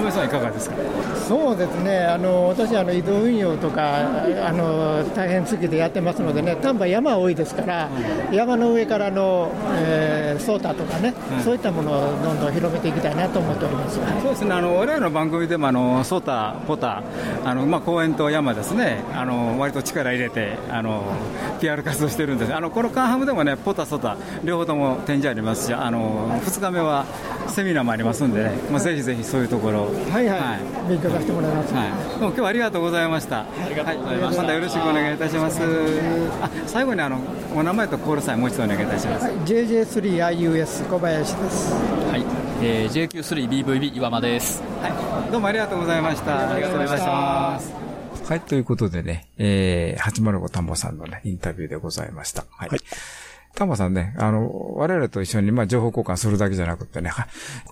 A: さんいかがですか？
N: そうですね。あの私あの移動運用とかあの大変好きでやってますのでね丹波山多いですから、うん、山の上からの、えー、ソータとかね、うん、そういったものをどんどん広めていきたいなと思っております、
A: そうですね。あの我々の番組でもあのソータ、ポタあの、まあ、公園と山ですね。あの割と力入れてあの PR 活動してるんです。あのこのカンハムでもねポタ、ソータ両方とも展示ありますしあの2日目はセミナーもありますんでね、まあ、ぜひぜひそういうところ
N: はいはい、はい、勉強させてもらいます、はい、
A: どうも今日はありがとうございました、ありがとうございました、またよろしくお願いいたします。あ最後にあのお名前とコールサインもう一度お願いいたします、はい、
N: JJ3IUS 小林です。
O: はい、えー、JQ3BVB 岩間です。
A: はい。どうもありがとうございました。
N: ありがとうございま
A: す。はい、ということでね、えー、805田んぼさんのね、インタビューでございました。はい。はい。タマさんね、あの、我々と一緒に、まあ、情報交換するだけじゃなくてね、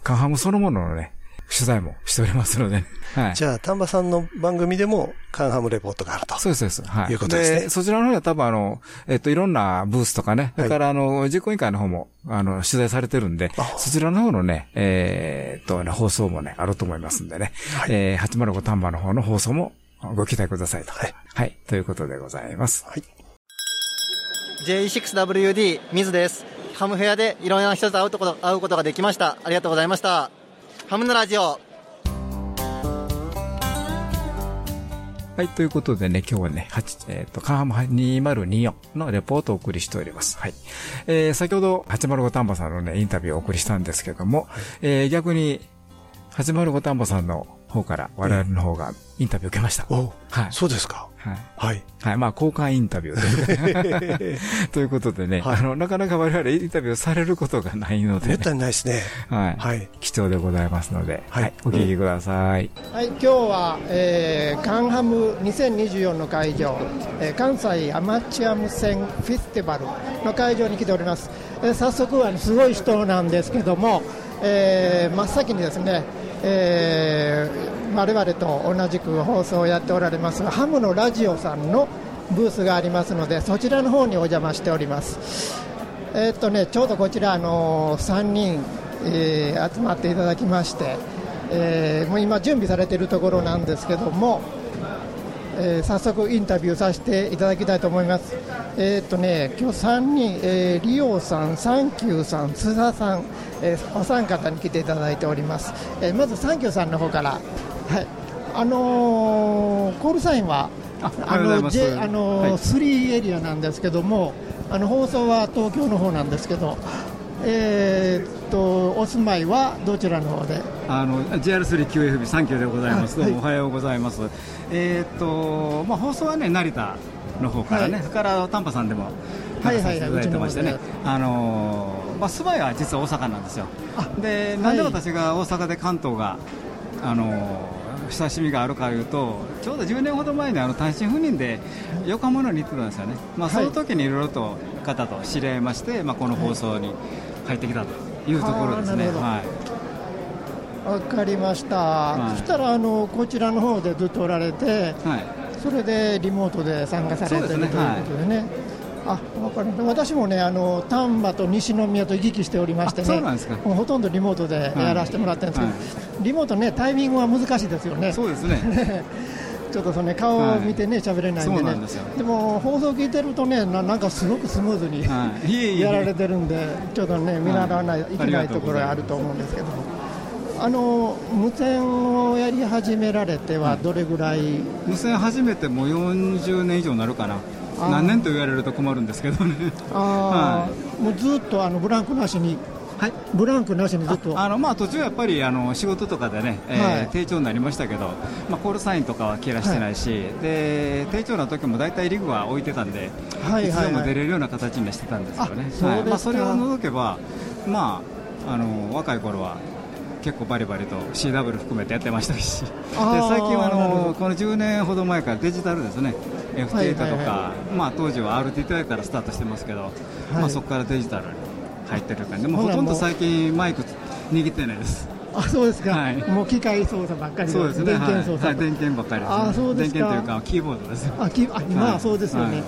A: カンハムそのもののね、取材もしておりますので、
D: はい。じゃあ、丹波さんの番組でも、カンハムレポートがあると。
A: そうです、そうです。はい。
D: いうことですね。
A: そちらの方は多分あの、えっと、いろんなブースとかね、それからあの、実行委員会の方も、あの、取材されてるんで、そちらの方のね、えー、っと、ね、放送もね、あると思いますんでね、はい、えー、805丹波の方の放送もご期待くださいと。はい。はい。ということでございます。はい。
P: J6WD 水です。ハムフェアでいろんな人と会うこと会うことができました。ありがとうございました。ハムのラジオ。
A: はい、ということでね、今日はね、8、えっ、ー、と、カーハム2024のレポートをお送りしております。はい。えー、先ほど、805丹波さんのね、インタビューをお送りしたんですけども、えー、逆に、805丹波さんの方から我々の方がインタビュー受けました。
D: おはい。そうですか。
A: はい。はい。はい。まあ、交換インタビューというということでね、はい、あの、なかなか我々インタビューされることがないので、ね。
D: めったにないですね。
A: はい。はい。貴重でございますので、はい。はい、お聞きください。
N: はい。今日は、えー、カンハム2024の会場、えー、関西アマチュア無線フェスティバルの会場に来ております。えー、早速は、すごい人なんですけども、えー、真っ先にですね、えー、我々と同じく放送をやっておられますハムのラジオさんのブースがありますのでそちらの方にお邪魔しております。えー、っとねちょうどこちらあの3人、えー、集まっていただきまして、え、もう今準備されているところなんですけどもえー、早速インタビューさせていただきたいと思います。えー、っとね、今日3人、えー、リオさん、サンキューさん、津田さん、えー、お三方に来ていただいております。えー、まずサンキューさんの方から、はい、あのー、コールサインはあの J あのーはい、3エリアなんですけども、あの放送は東京の方なんですけど、えー、っとお住まいはどちらの方で？
A: あの JR3QFB サンキューでございます、どうもおはようございます、えー、っとまあ、放送はね成田の方からね、はい、それから丹波さんでもはいはいいただいてましてね、あのまあ、住まいは実は大阪なんですよ。でなんで私が大阪で関東があの親しみがあるかというと、ちょうど10年ほど前にあの単身赴任で横浜に行ってたんですよね、まあ、その時にいろいろと方と知り合いまして、まあ、この放送に入ってきたというところですね。
N: わかりました、はい、そしたらあのこちらの方でずっとおられて、はい、それでリモートで参加されてるということでね。あ分かりま私もねあの丹波と西宮と行き来しておりましてね。もうほとんどリモートでやらせてもらってるんですけど、はい、リモートねタイミングは難しいですよね。
A: そうですね
N: ちょっとその、ね、顔を見てね喋、はい、れないんでね。でも放送聞いてるとねななんかすごくスムーズに、はい、やられてるんでちょっとね見習わないといけないところがあると思うんですけどあの無線をやり始められてはどれぐらい、
A: 無線始めてもう40年以上になるかな。何年と言われると困るんですけどね。
N: あ、はい、もうずっとあのブランクなしにはい、ブランクなしにずっと。
A: あの、まあ、途中やっぱりあの仕事とかでね、えー、はい、低調になりましたけど、まあ、コールサインとかは切らしてないし、はい、で低調な時も大体リグは置いてたんで、はい、いつでも出れるような形にしてたんですよね、はい。まあ、それを除けば、まあ、あの若い頃は結構バリバリと CW 含めてやってましたし。で最近はあのこの10年ほど前からデジタルですね。F8 とか、まあ、当時は RTTI からスタートしてますけど、まあ、そこからデジタルに入ってる感じ。でもほとんど最近マイク握ってないです。
N: あそうですか、はい、もう機械操作ばっかり
A: そうですね。
N: 電源操作、
A: はい、電源ばっかりです、ね、
N: あそうです
A: 電源というかキーボードです
N: あキあまあそうですよね、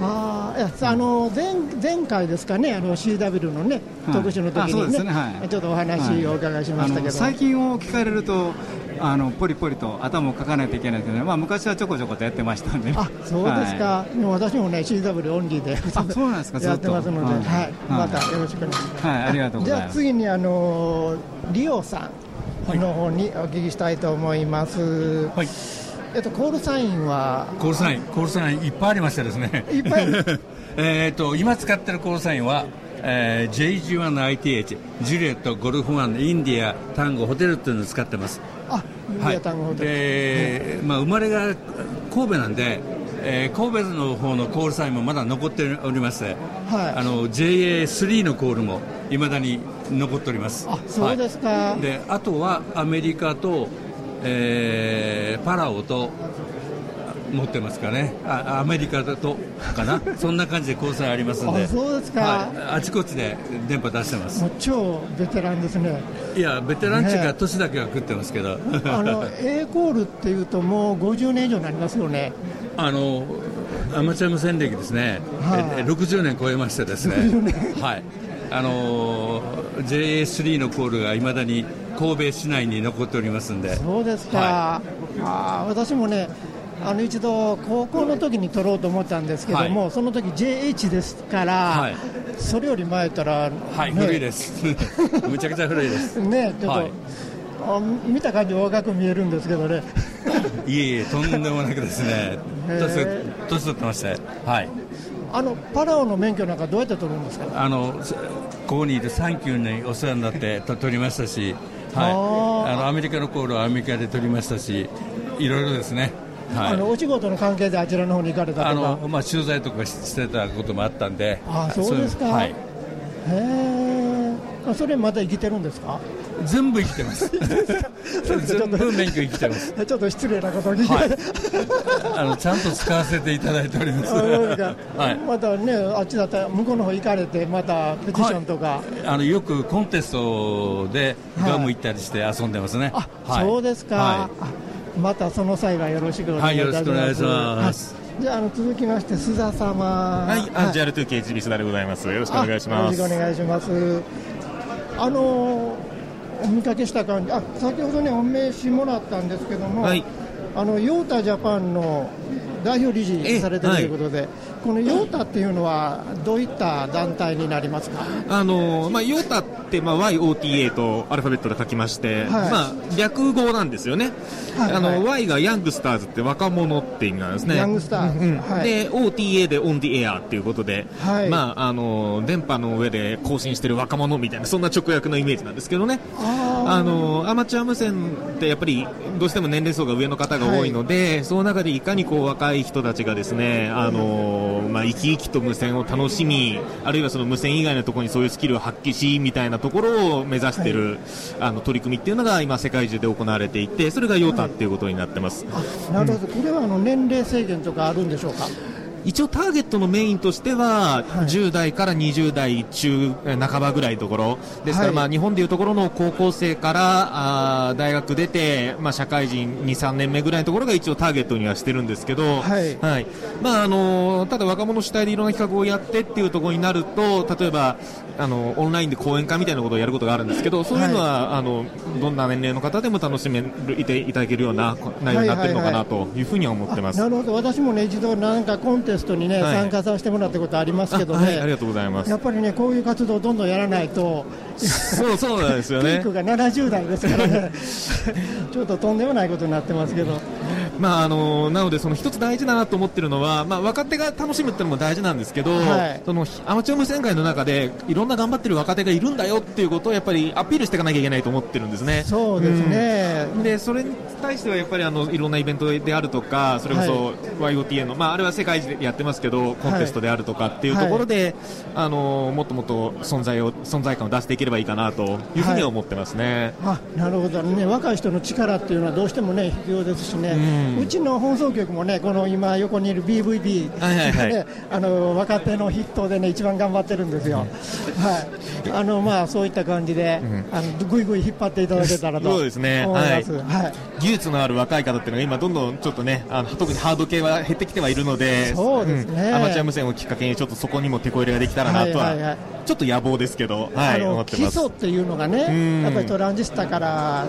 N: あいやあの前前回ですかね、あの CW のね、特集の時にね、ね。はい、ちょっとお話をお伺いしましたけど、
A: 最近を聞かれると、あのポリポリと頭をかかないといけないけど、まあ、昔はちょこちょことやってましたんで、ね、
N: あそうですか、はい、私もね CW オンリーで
A: そうなんですか
N: やってますので、はい、はい、またよろしくお願いします。
A: はい、ありがとう
N: じゃあ次にあのリオさんの方にお聞きしたいと思います。はい。えっとコールサインは？
G: コールサインコールサインいっぱいありましてですね。
N: いっぱい？
G: えっと今使ってるコールサインは。えー、JG1ITH、ジュリエット、ゴルフワン、インディア、タンゴ、ホテルっていうのを使ってます。
N: あ、インディア、タンゴ、ホテル。
G: で、まあ、生まれが神戸なんで、えー、神戸の方のコールサインもまだ残っておりまして、はい、あの JA3 のコールもいまだに残っております。
N: あそうですか、
G: はい、であとはアメリカと、えー、パラオと持ってますかね。あアメリカだとかな？そんな感じで交際ありますんで。
N: そうですか、
G: はい、あちこちで電波出してます。
N: もう超ベテランですね。
G: いやベテランっていうか年だけは食ってますけど、
N: あの A コールっていうともう50年以上になりますよね。
G: あのアマチュア無線歴ですね、はい、60年超えましてですね。はい。あの JA3 のコールがいまだに神戸市内に残っておりますんで。
N: そうですか、はい、あ私もねあの一度、高校の時に取ろうと思ったんですけども、はい、その時 JH ですから、はい、それより前から、
G: はい、古いです、むちゃくちゃ古いです。
N: ねちょっと、はい、あ見た感じ、若く見えるんですけどね。
G: いえいえ、とんでもなくですね、年年取ってまして、はい、
N: あのパラオの免許なんかどうやって取るんですか？
G: あのここにいるサンキューにお世話になって取りましたし、はい、あのアメリカのコールはアメリカで取りましたし、いろいろですね。
N: はい、あのお仕事の関係であちらの方に行かれたあの、
G: まあ、取材とかしてたこともあったんで、
N: あそうですか、はい、へえ、それまた生きてるんですか？
G: 全部生きてます。全部免許生きてます。
N: ちょっと失礼なことに、はい、
G: あのちゃんと使わせていただいております。は
N: い、またね、あっちだったら向こうの方行かれて、またペティションとか、はい、
G: あのよくコンテストでガム行ったりして遊んでますね。
N: あ、そうですか。はいまたその際はよろしくお願いいたします。はい、よろしくお願いします。じゃあ、あの続きまして、須田様。
I: はい、アンジャルトゥケイチビスダでございます。よろしくお願いします。
N: よろしくお願いします。あのお見かけした感じ、あ、先ほどね、お名刺もらったんですけども。はい。あのヨータジャパンの代表理事されてるということで、はい、このヨータっていうのは、どういった団体になりますか？
I: あの、まあ、ヨータって、まあ、YOTA とアルファベットで書きまして、はい、まあ、略語なんですよね、はいあの Y がヤングスターズって若者って意味なんですね。
N: ヤングスターズ、うん
I: はい、で OTA でオンディエアっていうことで、はい。まあ、あの電波の上で更新してる若者みたいなそんな直訳のイメージなんですけどね。あのアマチュア無線ってやっぱりどうしても年齢層が上の方が多いので、はい、その中でいかにこう若い人たちがですね、あのまあ、生き生きと無線を楽しみ、あるいはその無線以外のところにそういうスキルを発揮しみたいなところを目指している、はい、あの取り組みっていうのが今、世界中で行われていて、それがヨタっていうことになってます。
N: なるほど、これはあの年齢制限とかあるんでしょうか？
I: 一応ターゲットのメインとしては、10代から20代中半ばぐらいのところですから、まあ日本でいうところの高校生からあ大学出て、まあ社会人2、3年目ぐらいのところが一応ターゲットにはしてるんですけど、はい。はい。まああのただ若者主体でいろんな企画をやってっていうところになると、例えばあのオンラインで講演会みたいなことをやることがあるんですけど、そういうのは、はい、あのどんな年齢の方でも楽しめるいていただけるような内容になってるのかなというふうには思ってます。
N: なるほど。私もね一度なんかコンテストにね、はい、参加させてもらったことありますけどね、
I: はい、ありがとうございます。
N: やっぱりねこういう活動をどんどんやらないと
I: そうそうなんですよね。
N: ピークが70代ですからね。ちょっととんでもないことになってますけど
I: まああのなのでその一つ大事だなと思ってるのは、まあ若手が楽しむっていうのも大事なんですけど、はい、そのアマチュア無線界の中でいろんな頑張ってる若手がいるんだよっていうことをやっぱりアピールしていかなきゃいけないと思ってるんですね。
N: そうですね。
I: うん、でそれに対してはやっぱりあのいろんなイベントであるとか、それこそ YOTA の、まああれは世界でやってますけどコンテストであるとかっていうところで、あのもっともっと存在を存在感を出していければいいかなというふうには思ってますね。
N: あなるほどね。若い人の力っていうのはどうしてもね必要ですしね。うちの放送局もねこの今横にいる BVB、はいはいはいね、あの若手の筆頭でね一番頑張ってるんですよ。はい。あのまあそういった感じで、うん、あのぐいぐい引っ張っていただけたらと
I: そうですね。はい。はい。技術のある若い方っていうのが今どんどんちょっとねあの特にハード系は減ってきてはいるので、
N: そうですね、うん、
I: アマチュア無線をきっかけにちょっっとそこにも手こ入れができたらなとは、はいはいはい、ちょっと野望ですけど、はい、思って
N: 基礎っていうのがね、やっぱりトランジスタから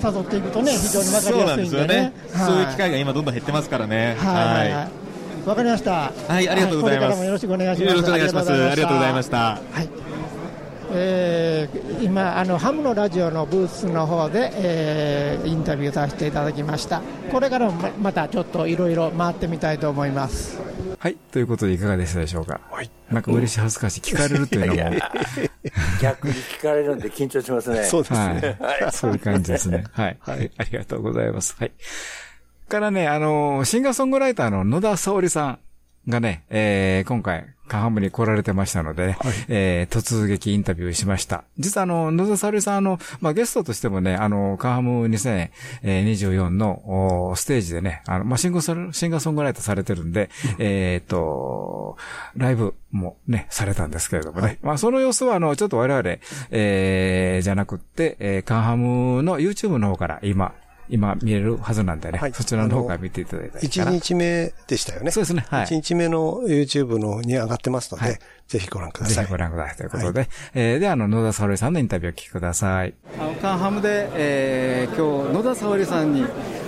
N: 辿っていくとね、非常に分かりやすいんでね。そうね
I: そういう機会が今どんどん減ってますからね。
N: はい。わ、はい、かりました。
I: はい、ありがとうございます。これから
N: もよろしくお願いします。
I: よろしくお願いします。ありがとうございました。は
N: い。えー、今あのハムのラジオのブースの方で、えー、インタビューさせていただきましたこれからもままたちょっといろいろ回ってみたいと思います
C: はい。ということでいかがでしたでしょうか？はい。なんか嬉しい恥ずかしい。聞かれるというのも。いやいや
Q: 逆に聞かれるんで緊張しますね。
C: そうですね。はい。そういう感じですね。はい。はい。ありがとうございます。はい。からね、あの、シンガーソングライターの野田沙織さんがね、えー、今回、カンハムに来られてましたので、はい、えー、突撃インタビューしました。実はあの、野田沙織さん、あの、まあ、ゲストとしてもね、あの、カンハム2024のステージでね、あの、まあ、シンガーソングライターされてるんで、うん、えっ、と、ライブもね、されたんですけれどもね。はい、まあ、その様子はあの、ちょっと我々、えー、じゃなくって、えー、カンハムの YouTube の方から今、今見えるはずなんでね、はい、そちらの方から見ていただいたら
D: 1日目でしたよね。
C: そうですね。
D: はい。1日目の YouTube のに上がってますので、はい、ぜひご覧ください。
C: ぜひご覧くださいということで、はい、えー、で、あの、野田沙織さんのインタビューを聞きください。
A: あの、カンハムで、えー、今日、野田沙織さんに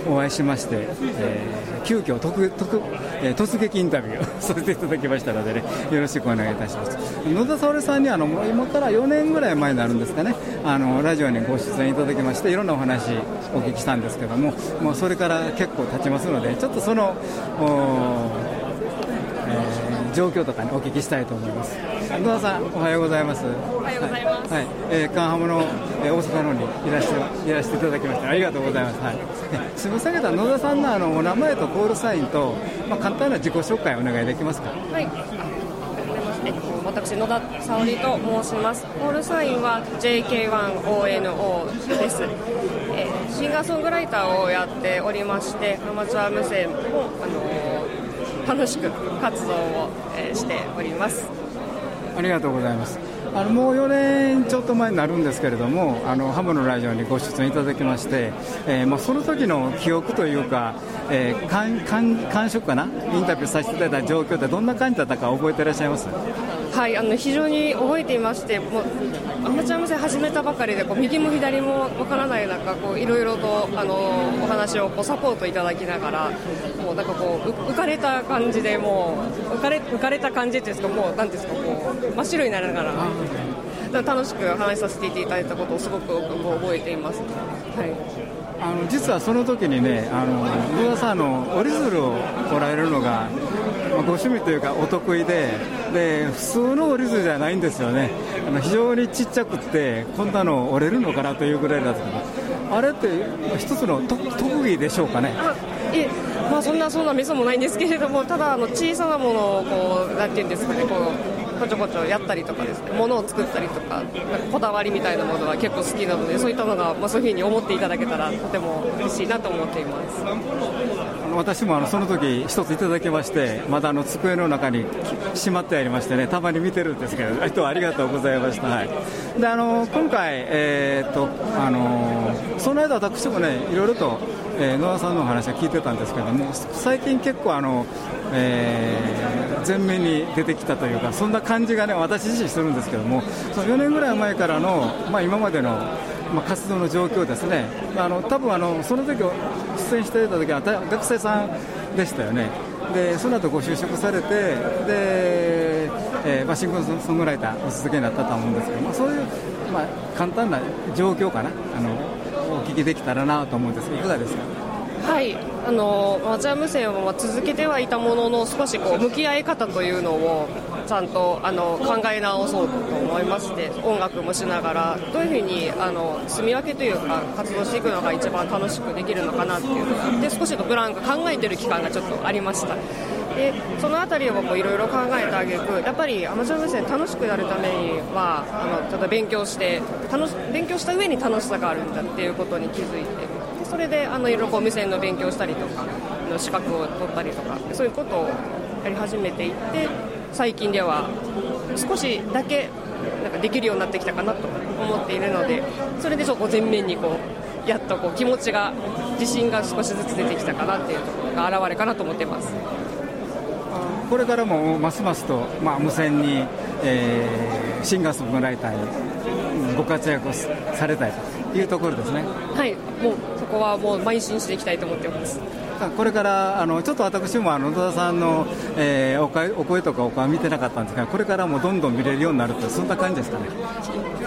A: お会いしまして、えー、急遽特、特、えー、突撃インタビューを させていただきましたのでね、よろしくお願いいたします。野田沙織さんにあの、今から4年ぐらい前になるんですかね、あの、ラジオにご出演いただきまして、いろんなお話お聞きしたんですけども、もうそれから結構経ちますので、ちょっとその、えー、状況とかにお聞きしたいと思います。野田さん、おはようございます。
R: おはようございます。はい、
A: えー、カンハムの、えー、大阪のにいらして、いらしていただきまして、ありがとうございます。はい。すみませんけど、野田さんのあのお名前とコールサインと、まあ簡単な自己紹介お願いできますか？
R: はい。私野田沙織と申しますコールサインは JK1ONO です、えー、シンガーソングライターをやっておりましてアマチュア無線も、あのー、楽しく活動を、えー、しております。
A: ありがとうございます。あのもう4年ちょっと前になるんですけれども、あのハムのラジオにご出演いただきまして、えー、まあ、その時の記憶というか、えー、感感感触かな、インタビューさせていただいた状況って、どんな感じだったか覚えていらっしゃいます？
R: はいあの非常に覚えていまして、もうアマチュア無線始めたばかりでこう右も左もわからない中いろいろとあのお話をこうサポートいただきながらもうなんかこう浮かれた感じでもう浮かれ浮かれた感じっていうんですかもうなんですかこう真っ白になりながら楽しく話させていただいたことをすごく覚えています。はい
A: あの実はその時にね、あの野田さんの折り鶴を捉えるのが、ご趣味というかお得意でで普通の折り鶴じゃないんですよね。あの非常にちっちゃくてこんなの折れるのかなというぐらいだったあれって一つの特技でしょうかね。
R: えまあ、そんなそんなみそもないんですけれどもただあの小さなものをこうなんていうんですかねこうこちょこちょやったりとかですね物を作ったりとかかこだわりみたいなものは結構好きなのでそういったのが、まあ、そういうふうに思っていただけたらとても嬉しいなと思っています。
A: 私もあのその時一ついただきましてまだあの机の中にしまってありましてねたまに見てるんですけどありがとうございました、はい、であの今回、えー、っとあのその間私もねいろいろと、えー、野田さんのお話は聞いてたんですけども最近結構あの、えー、前面に出てきたというかそんな感じがね私自身するんですけどもその4年ぐらい前からの、まあ、今までのまあ、活動の状況ですね、あの多分あのその時出演していた時は学生さんでしたよね、でその後ご就職されて、でえーまあ、シングルソングライターお続けになったと思うんですけど、まあ、そういう、まあ、簡単な状況かな。あの、お聞きできたらなと思うんですが、いかがですか？
R: はい。あのアマチュア無線は続けてはいたものの少しこう向き合い方というのをちゃんとあの考え直そうと思いまして音楽もしながらどういうふうにあの住み分けというか活動していくのが一番楽しくできるのかなっていうのがあって少しのブランク考えてる期間がちょっとありました。でその辺りをいろいろ考えてあげくやっぱりアマチュア無線楽しくやるためにはあのただ勉強して楽し勉強した上に楽しさがあるんだっていうことに気づいてそれであのいろいろこう無線の勉強したりとかの資格を取ったりとかそういうことをやり始めていって最近では少しだけなんかできるようになってきたかなと思っているのでそれでちょっと前面にこうやっとこう気持ちが自信が少しずつ出てきたかなっていうところが現れかなと思ってます。
S: これからもますますと、まあ、無線に、えー、シンガーソングライターにご活躍をされたいというところですね。
R: はい。もうそこはもう邁進していきたいと思っています。
S: これからあのちょっと私もあの野田さんの、えー、お声お声とかお顔見てなかったんですがこれからもどんどん見れるようになるとそんな感じですかね。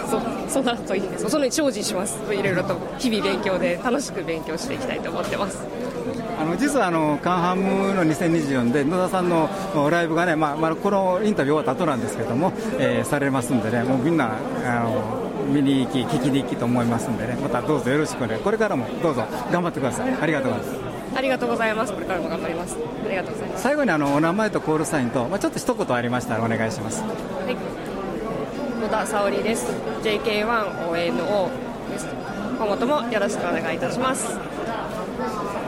R: そそんなといいです。そのに精進します。いろいろと日々勉強で楽しく勉強していきたいと思ってます。
S: あの実はあのカンハムの2024で野田さんのライブがね、まあまあ、このインタビュー終わった後なんですけども、えー、されますんでねもうみんなあの見に行き聞きに行きと思いますんでねまたどうぞよろしくねこれからもどうぞ頑張ってくださいありがとうございます
R: ありがとうございます。これからも頑張ります。ありがとうございます。
S: 最後にあのお名前とコールサインと、まあ、ちょっと一言ありましたらお願いします。
R: はい。野田沙織です。JK1ONO です。今後ともよろしくお願いいたします。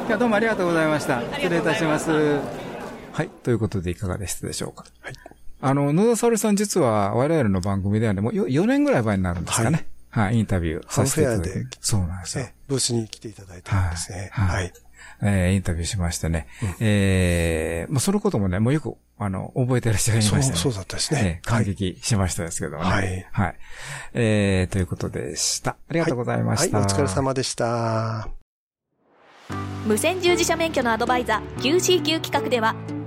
S: いやどうもありがとうございました。失礼いたします。はい。ということでいかがでしたでしょうか。はい。あの、野田沙織さん実は我々の番組ではね、もう 4, 年ぐらい前になるんですかね。はい、はい、インタビューさせていただいて。そうなんですよ。
D: ブースに来ていただいたんですね。はい。はい
S: えー、インタビューしましてね。うん、えー、まあ、そのこともね、もうよく、あの、覚えてらっしゃいましたね。
D: そう、そうだったですね。
S: えー、感激しましたですけどもね。はい。はい。えー、ということでした。ありがとうございました。
D: はい、はい、お疲れ様でした。
F: 無線従事者免許のアドバイザー QCQ 企画では、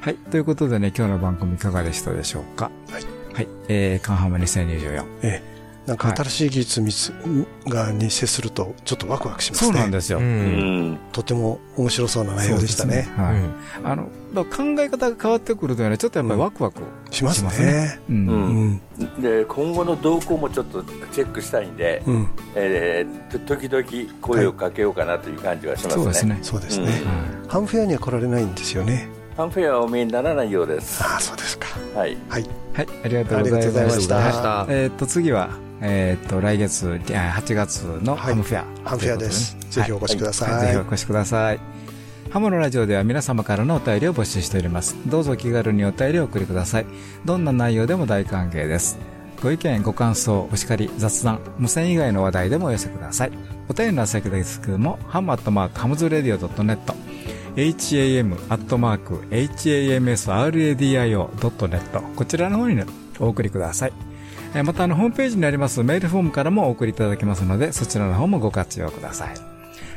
A: はい。ということでね、今日の番組いかがでしたでしょうか？はい。はい。えー、カンハム2024。
D: ええなんか新しい技術がに接するとちょっとワクワクしますね。
A: そうなんですよ。うん、
D: とても面白そうな内容でしたね。ねはい。
A: あの考え方が変わってくるとねちょっとやっぱりワクワク
D: しますね。
C: うん。で今後の動向もちょっとチェックしたいんで、うん、えー、時々声をかけようかなという感じはしますね。そうですね。
D: そうですね。ハンフェアには来られないんですよね。
C: ハンフェアはお見えにならないようです。
D: ああそうですか。
C: はい。
D: はい。
A: はい、ありがとうございました。えっと次はえっ、と、来月、8月のハムフェア、はい、
D: ハムフェアです。ぜひお越しください。
A: はい、ぜひお越しください。ハムのラジオでは皆様からのお便りを募集しております。どうぞ気軽にお便りをお送りください。どんな内容でも大歓迎です。ご意見、ご感想、お叱り、雑談、無線以外の話題でもお寄せください。お便りの先ですけども、ハムアットマークハムズレディオ .net、ham アットマーク hamsradio.net こちらの方にお送りください。またあのホームページにありますメールフォームからもお送りいただけますので、そちらの方もご活用ください。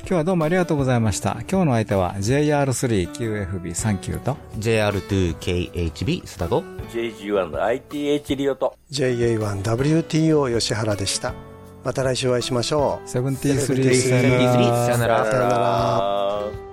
A: 今日はどうもありがとうございました。今日の相手は JR3QFB39 と
B: JR2KHB 須田と
C: JG1ITH リオと
D: JA1WTO 吉原でした。また来週お会いしましょう。
A: 73さ
B: よなら。
D: さよなら。